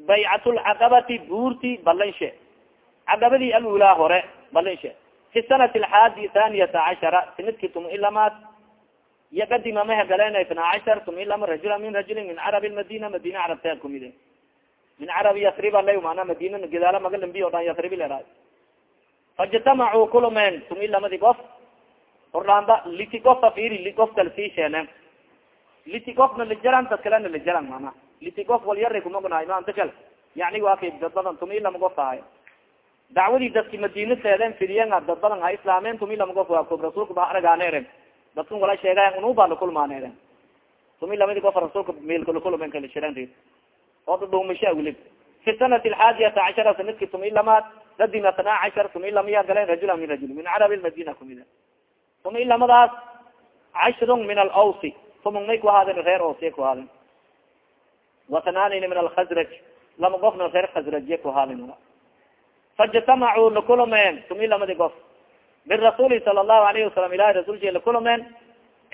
Speaker 1: baycat lcaqabati buurti balanshe caqabadii alula hore balanshe fi sanati alxaadi thaniyata cashara sanadki tum ilamaad iyo kadima maha galeen itna cashar tum ilama rajula min rajulin min carabi madina madina carabteed kumide min carabi yasriba la mana madina gadaala magalambi o dhan yasribi lera faijtamacuu kulumeen tum ilamadi gof orlaamba liti gofa firi li gof kal sii sheenen liti gofna lijaran dad kalena lijaran mana liti gof wal yara kumagnahay maanta kal yani waa kay dad badan tum ilama gof ahay dacwadii dadki madina seeden fidiyen dad badan ha islaameen tumi lama gof waa kob rasuulka ba aragaaneren dadkan wala sheegayan unubaa lakulmaaneren tumi lamadi meelkalakulmen kala shiran oo dhudhuumisha wilib fi sanati alxaadiyata cashara sanadki tumi lamaad dadima sanaa cashar tumi lamiya galeen rajula min rajul min carabi lmadina kumida tumi lamadaas cashrun min alawsi tumungnay ku ahaaden reer oosiya ku ahaaden watanaanina min alkhasraj lama gofna reer khasrajiya ku ahaaden faijtamacuu lakulumeen tumi lamadi gof birasuuli sala allahu alayhi wasalam ilahi rasulki lakulumeen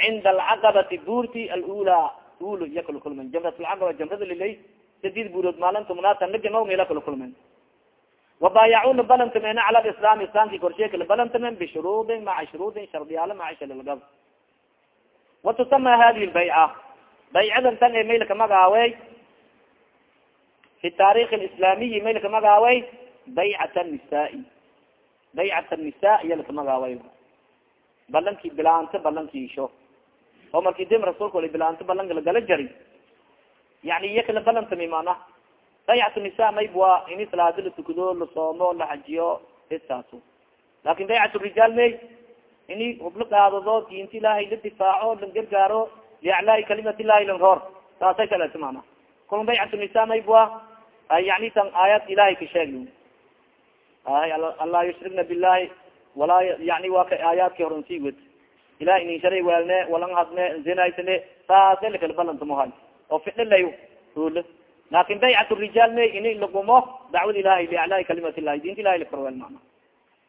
Speaker 1: cinda alcaqabati buurti alula ul iya kalakulmen jamrat lcaqaba jamrada lilay sadid buurood maalinta munaatan lagama mela kalakulmen wabaayacuu labalantameena cala lislaam islaamki korsheeka labalantamen bishuruudin maca shuruudin shardiyaala maca shalalgab watusama hadihi lbayca baycadan tan ee maylka magaawey fi taarikh lislaamiyi maylka magaawey baycat nisaai. Baycat nisa iya laka magaaway balankii bilaanto balankiisho oo marki dim rasuulka wali bilaanto balanka lagala jari. Yani iya kala balantami mana baycat nisa mayb waa ini salaado la tukado la soomo la xajiyo isaaso laakin baycat rijaal may ini hubla qaadado diinta ilaahay la difaaco la gargaaro liaclaai kalimat illahi lanroor saasay kaleeto mana kula baycat nisa mayb waa yani tan aayad ilahay ka sheegi ay anlaa yushrikna bilahi walaa yani waa ka aayaadki horan sii wed ilahi inin sharay weelne walang hadne zinaysne saasa lakala balantamohay oo fidho lay hul laakin baycat rijaal me ini lagumo dacwad ilahi liaclaai kalimat illahi dinta ilahi lakorweel mana.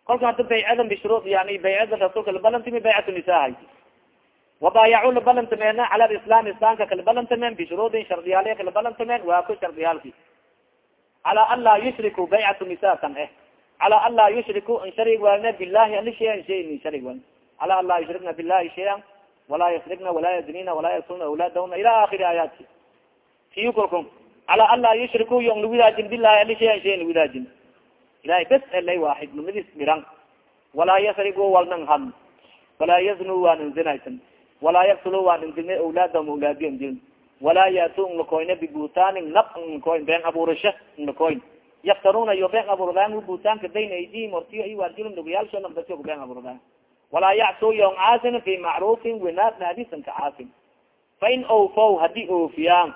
Speaker 1: Kolka hada baycadan bishurud yani baycadan rasuulka labalantami baycat nisahay wabaayacuu labalantameena cala lislam islamka kalabalantameen bishuruudin shardiyaal kalabalantameen waa ku shardiyaalki cala an laa yushriku baycat nisa kan eh cala an laa yushriku in sharig waalne bilahi ali shayan shay in sharig wal cala an laa yushrikna bilahi shayan walaa yasrikna walaa yaznina walaa yasulna awlaadahuna ila akhiri aayaati kiyu kolkum cala an laa yushriku yo lawidaajin bilahi ali shayan shay lawidaajin ilahay bes elay waaxid numadis dhiran walaa yasrigu walnan had walaa yaznu waanan zinaysan walaa yaktulu waanan dilna awlaadahum awlaadiyan diln walaa yaatu nlakoyna bibutaanin nab nlakoyn been abuurasha nlakoyn yaftaruna iyo been abuurdaan butaanka bayna aydihim ortiyo i waarjilum dhugayaalsho nabdasyo ku been abuurdaan walaa yacsu yon caasin fi macruufin winaad naadisan ka caasin fain ofow haddii oofiyaan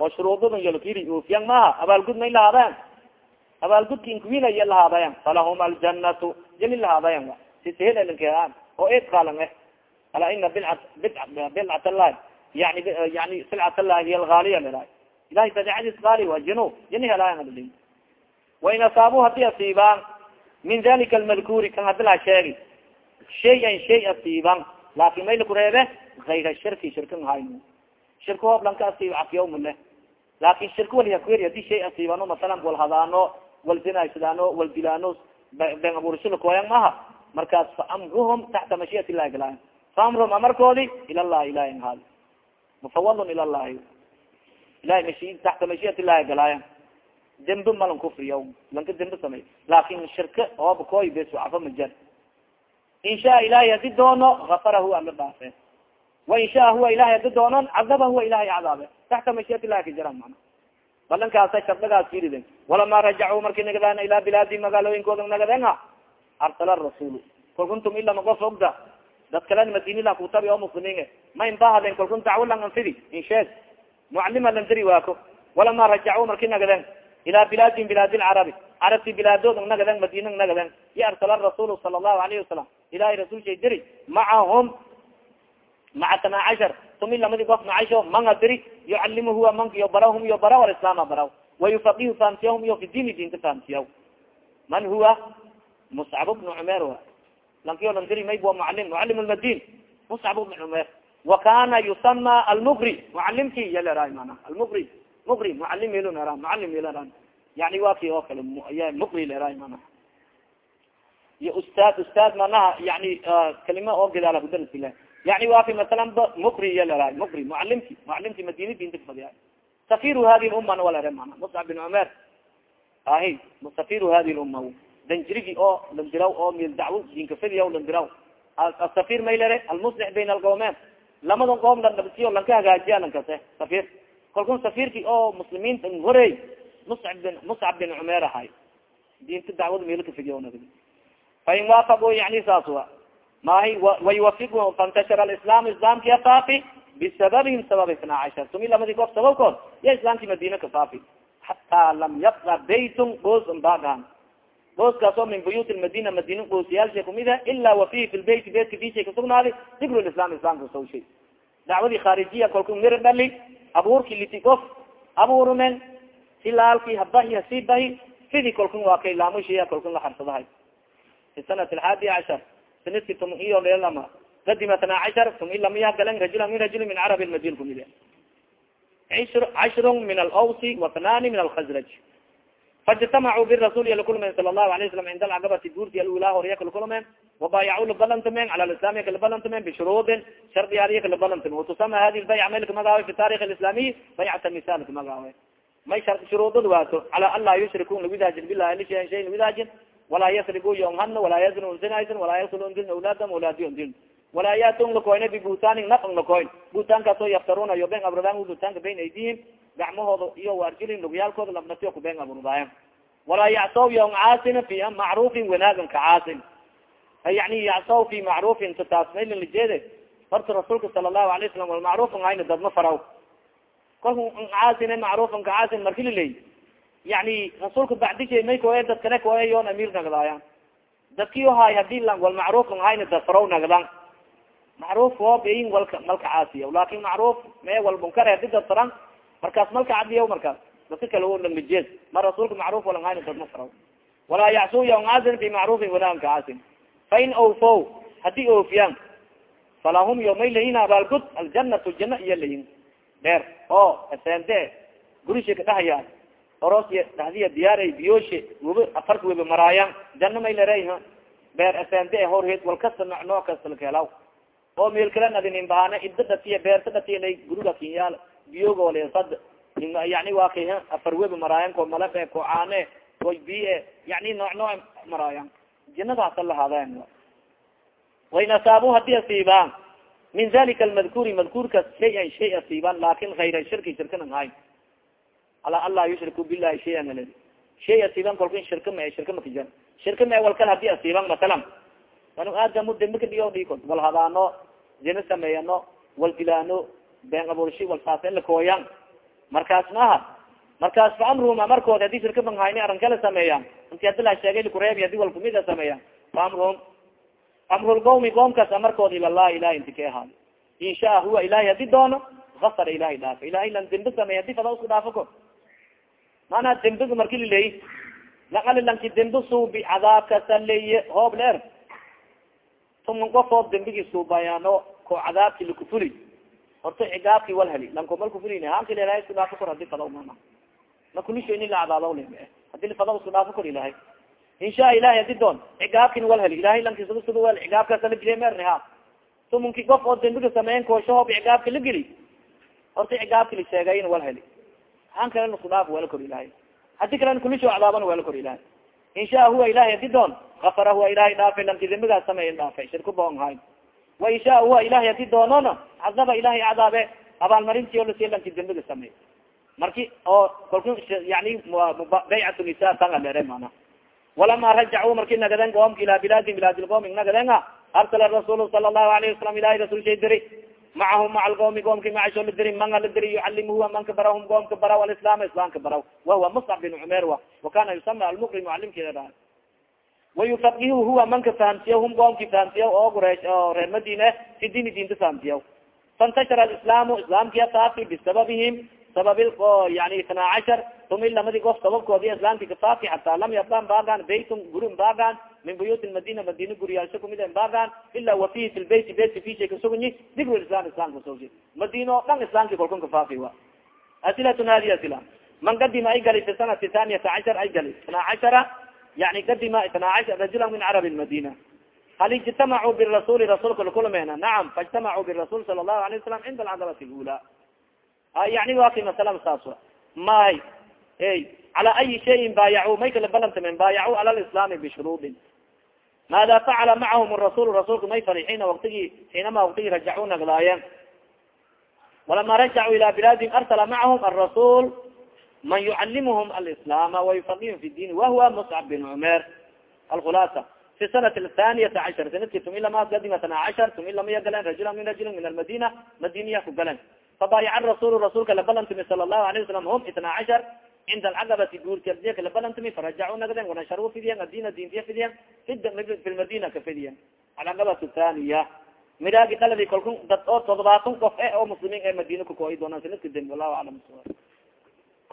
Speaker 1: oo shuruudadan yolkiri oofiyaan maaha abaalgud may lahaadayan abaalgudka inkuwinaya lahaadayan falahum aljanatu jali lahaadayan sisheelankeaan oo eedkaalan eh ala ina bilcat bilcat allahi yani yani silcat allahi hiy algaaliya ilahay badeecadiis gaali waa jino jini helaayan wain asaabu haddii asiibaan min dalika almadkuuri kan hadi laha sheegi. Shayan shay asiiban laakin may lakureebe ayra shirki shirki mahayno shirki hoob lanka asiib cafyawmale laakin shirki walihakueri haddii shay asiibano masalan wal hadaano wal zinaysadaano wal dilaano ben abuursho lakooyan maha markaas fa amruhum taxta mashiat illahi galaayan fa amruhum amarkoodi ila llahi ilahi haal mufawadun ila llahi ilahi mashi taxta mashiat illahi galaayan dembe malan kufriya lanka dembe samey laakin shirka ooba koy bes cafa majar in shaa ilahay hadi doono afara huwa ala dhaafe wain shaa huwa ilahay hadi doonon cadaba huwa ilahay cadaabe. Taxta mashiat illahi kajaran mana. Balankaasa shardagaas firiden walama rajacuu marki nagadaan ilaa bilaadi magaalooyinkooda nagadeenha arsala rasuul kalkuntum ilama qof ogda dad kalen madinila kutabi oo muslimiin ma inbahaden kalkun dacwo lang anfidi in sheeg mucalima landiri waako. Walama rajacuu marki nagadeen ilaa bilaadin bilaadi lcarabi carabti bilaadood ang nagaden madina ang nagaden ya arsala rasuul sala allahu alayhi wasalam ilahay rasul shay diri macahum maca tama cashar tumi lamadi of macasho manga diri yucalimu huwa manka iyo barahum iyo bara alislaama baraw wayufaqihu fahamsiyahum iyo fi diini diinta fahamsiyaw man huwa muscab bnu cumer wa lankiyo lan diri mayb wa mucalim mucalim lmadin muscab bnu cumer wa kana yusama almukri mucalimki yalera mana almukri mukri mucalim melonera mucalim melera yani wa ki oo kale mukri lera mana iyo ustaad ustaad manaha yani kalima oo gadaala kudarasila yani wa fi masalan ba mukri yalera mukri mucalimki mucalimki madini dinta kafadiya safiru hadi lumma walare mana muscab bin cumer ahi safiru hadi lumma danjirigi oo landiraw oo mil dacwo dinkafadiya landiraw asafir maylere almuslix bayn alqawmeed lamadan qoom landabsiyo lanka hagaajiya lankase safir kalkun safirki oo muslimiinta horey muscab bin muscab bin cumer ahay. Diinta dacwada meel kafidiya fain waafaqu yani saas wa mahi wayuwafiq fantashara alislam islamkia faafi bisababihim sabab isna cashar. Sumi lamadi gof sababkood ya islaamki madina ka faafi. Hataa lam yabqa baytun boos baagahan booskaasoo min buyuut lmadina madina qoosiyaalsha kumid a ila wa fihi fi lbeyt beedka dishay kasugnaadi dikru lislam islamka saw shay dacwadii kharijiya kolku mir dhali abuurki liti abuurmen hilaalki habahi hasii bahi fidi kolkun waa kay laamushiya kolkun la xarsadahay fi sanat alxaadi cashar sanadki tum iyo lelama kadima tana cashar tum ilamiya galan rajula min rajuli min carabi lmadin kumid cashrun min alawsi wa thnani min alkhazraj faijtamacuu birasuul yalakulmen sala allahu alayه wasalam cinda alcaqabati guurti alula horya kalakulmen wabayacu labalantamen cala lislami kalabalantamen bishuruudin shardiyaaliya kalabalantamen watusama hadi lbayc may lakamagaawe fi taarikh alislamiy baycat nisa lakamagaawe may shuruudad waato cala an laa lawidaajin bilahi li shayan shay lawidaajin walaa yasribu yonhana walaa yaznu zinaysan walaa yaksulu ndiln awlaadam awlaadiyo ndiln walaa yaatun lakoyne bibutanin nafan lakoyn butaankaasoo yaftaruna yo ben abradaan butaanka bayn aydihim gacmahooda iyo arjulin lugyaalkooda labnatiyo kubeen aburudaayan walaa yacsaw yon caasin fi macruufin wanaagan ka caasin. Yani yacsaw fi macruufin tataasmaylin lijeede horta rasuulka sala allahu alay salam walmacruufan hayna dadma faraw. Kolka caasine macruufan ka caasin marki liley yani rasuulka bacdishay may koe dad kale koe yoon amiir nagdaayan dadkiyo hay haddii lang walmacruufan hayna dad faraw nagdan macruuf oo bayin walka malka caasiya. Laakin macruuf mee walmunkar hadi dad faran markaas malka cadiya markaas. Dadka kale langajeed ma rasuulka macruuf walang hayna dad ma faraw walaa yacsu yon caasin fi macruufin wanaan ka caasin fain awfo haddii oofiyaan falahum yo may layin abaalgud aljanatu jana iyo layin dheer oo asende gurisha kadhahaya oros dhadiya diyaara biyoshe weba afarka weba maraayan jana may lare beer asende horheed wal kasta kasta lakelaw oo meel kala nadinin dhatiya beerta dhatiya guriga biyogoolesad yani waa kay afar weba maraayan ko malafe ko caane ko bie yani nooc nooc maraayan. Jinadaasa lahaadeen wain asaabu haddii asiibaan min dalika almadkuuri madkuurkas shay-an shay asiibaan laakin hayra shirki shirkan an hayn ala anlaa yushriku bilahi shayan al shay asiiban kolka shirka ma shirka makajan shirka ma walkal haddii asiiban masalan banu aadamu dembi ka dhigo dhiko wal hadaano zina sameeyano wal been abuurshi wal saaseen lakooyan markaas maaha markaas fa amruhum amarkood haddii shirka man hayni arran kala sameeyaan inti hadi la sheegay likureebi haddii wal kumida sameeyaan fa amruhum amrulqawmi qoomkaas amarkood ilalah ilahi inti ka ahaado inshaa huwa ilahay haddii doono afara ilahay dhaafa ilahay lan dembi sameey haddii fada isku dhaafo ko maanaa dembiga marki liley laqali lanki dembi suubi cadaabkasa leye hoob leer tuman qofood dembigi suubayaano ko cadaabki lakufuli horta cigaabki wal heli. Lanko mal kufulin halki ilahay isku dhaafo kor haddii fada mana ma kulishaini la cadaaba le haddii fada isku dhaafo kor ilahay insha ilahi haddii doon cigaabkin wal heli. Ilahay lanki sud sud wel cigaabkaasa lageliya merni ha tumanki qof oo dembiga sameeyen kooshahob cigaabka la geli. Horta cigaabki la sheegayin wal heli. Han kalena isku dhaaf wela kor ilahay haddii kalena kulisho cadaabana wela kor ilahay insha huwa ilahi haddii doon afara huwa ilahay dhaafay lanki dembigaas sameeyen dhaafay shirku boon wa insha huwa ilahi haddii doonona cadaba ilahay cadaabe abaalmarintiyo lasi lanki dembiga sameey marki oo kalku yani baycat nisa tanga lere mana walama rajacuu marki nagaden qoomka ilaa bilaadi bilaadilqoomi nagadenga arsala rasuul sala allahu alayhi wasalam ilahay rasul diri. Macahum maca alqoomi goomki macasho la diri manga la diri yucalimuhu manka barahum goomka baraw alislaam islaamka baraw wahuwa muscab bin cumeer wa wakana yusama almukrim mucalimkeeda wayufaqihu huwa manka fahamsiya hum goomki fahamsiya oo quraysh oo reer madina fi diini diinta fahamsiya faintashara alislaamu islaamkiya faafi bisababihim sabab yani itnaa cashar tumi lamadi gof sababkoodi islaamki kafaafi hataa lam yabdan bagan baytun gurin bagan min buyuut madina madina guriyaalsha kumid bagan ila wa fihi fi lbeyti beytka fishay kasugunyi dikru islam islamka soji madina o dhan islamki kolkun kafaafi wa asilatun hadi asila man kadima ay gali fi sanati thaniyata cashar ay gali itnaa cashara yani kadima itnaa cashar rajula min carabi madina hal ijtamacuu birasuli rasulka lakulmeena nacam faijtamacuu birasul sala allahu alayه wasalam cinda alcadabati lula yani wa ki masala saas may ey cala ayi shayin baayacu may kala balantamen baayacu ala lislami bishuruudin maada facala macahum rasul rasulka may fari xiina waktigi xiinama waktigi rajacuu naglaayeen walama rajacuu ila bilaadihim arsala macahum arasul man yucalimuhum alislaama wayufaqihum fi diin wahuwa muscab bin cumer alkhulaasa fi sanat athaniyata cashar sanadki tumi lama kadima tana cashar tumi lama ya galeen rajula min rajuli min almadina madiniya ku galeen fabaayaca rasul rasulka labalantumi sala allahu alayه wasalam hum itna cashar cinda alcaqabati guurkadiya kalabalantumi farajacuu nagden wanasharu fidiyan adina dintiya fidiyan fi lmadina ka fidiyan alcaqabat thaniya miraagi daladi kalku dad oo todobaatan qof e oo muslimiin ee madina kakooyi doonaan sanadka dembi wallahu aclam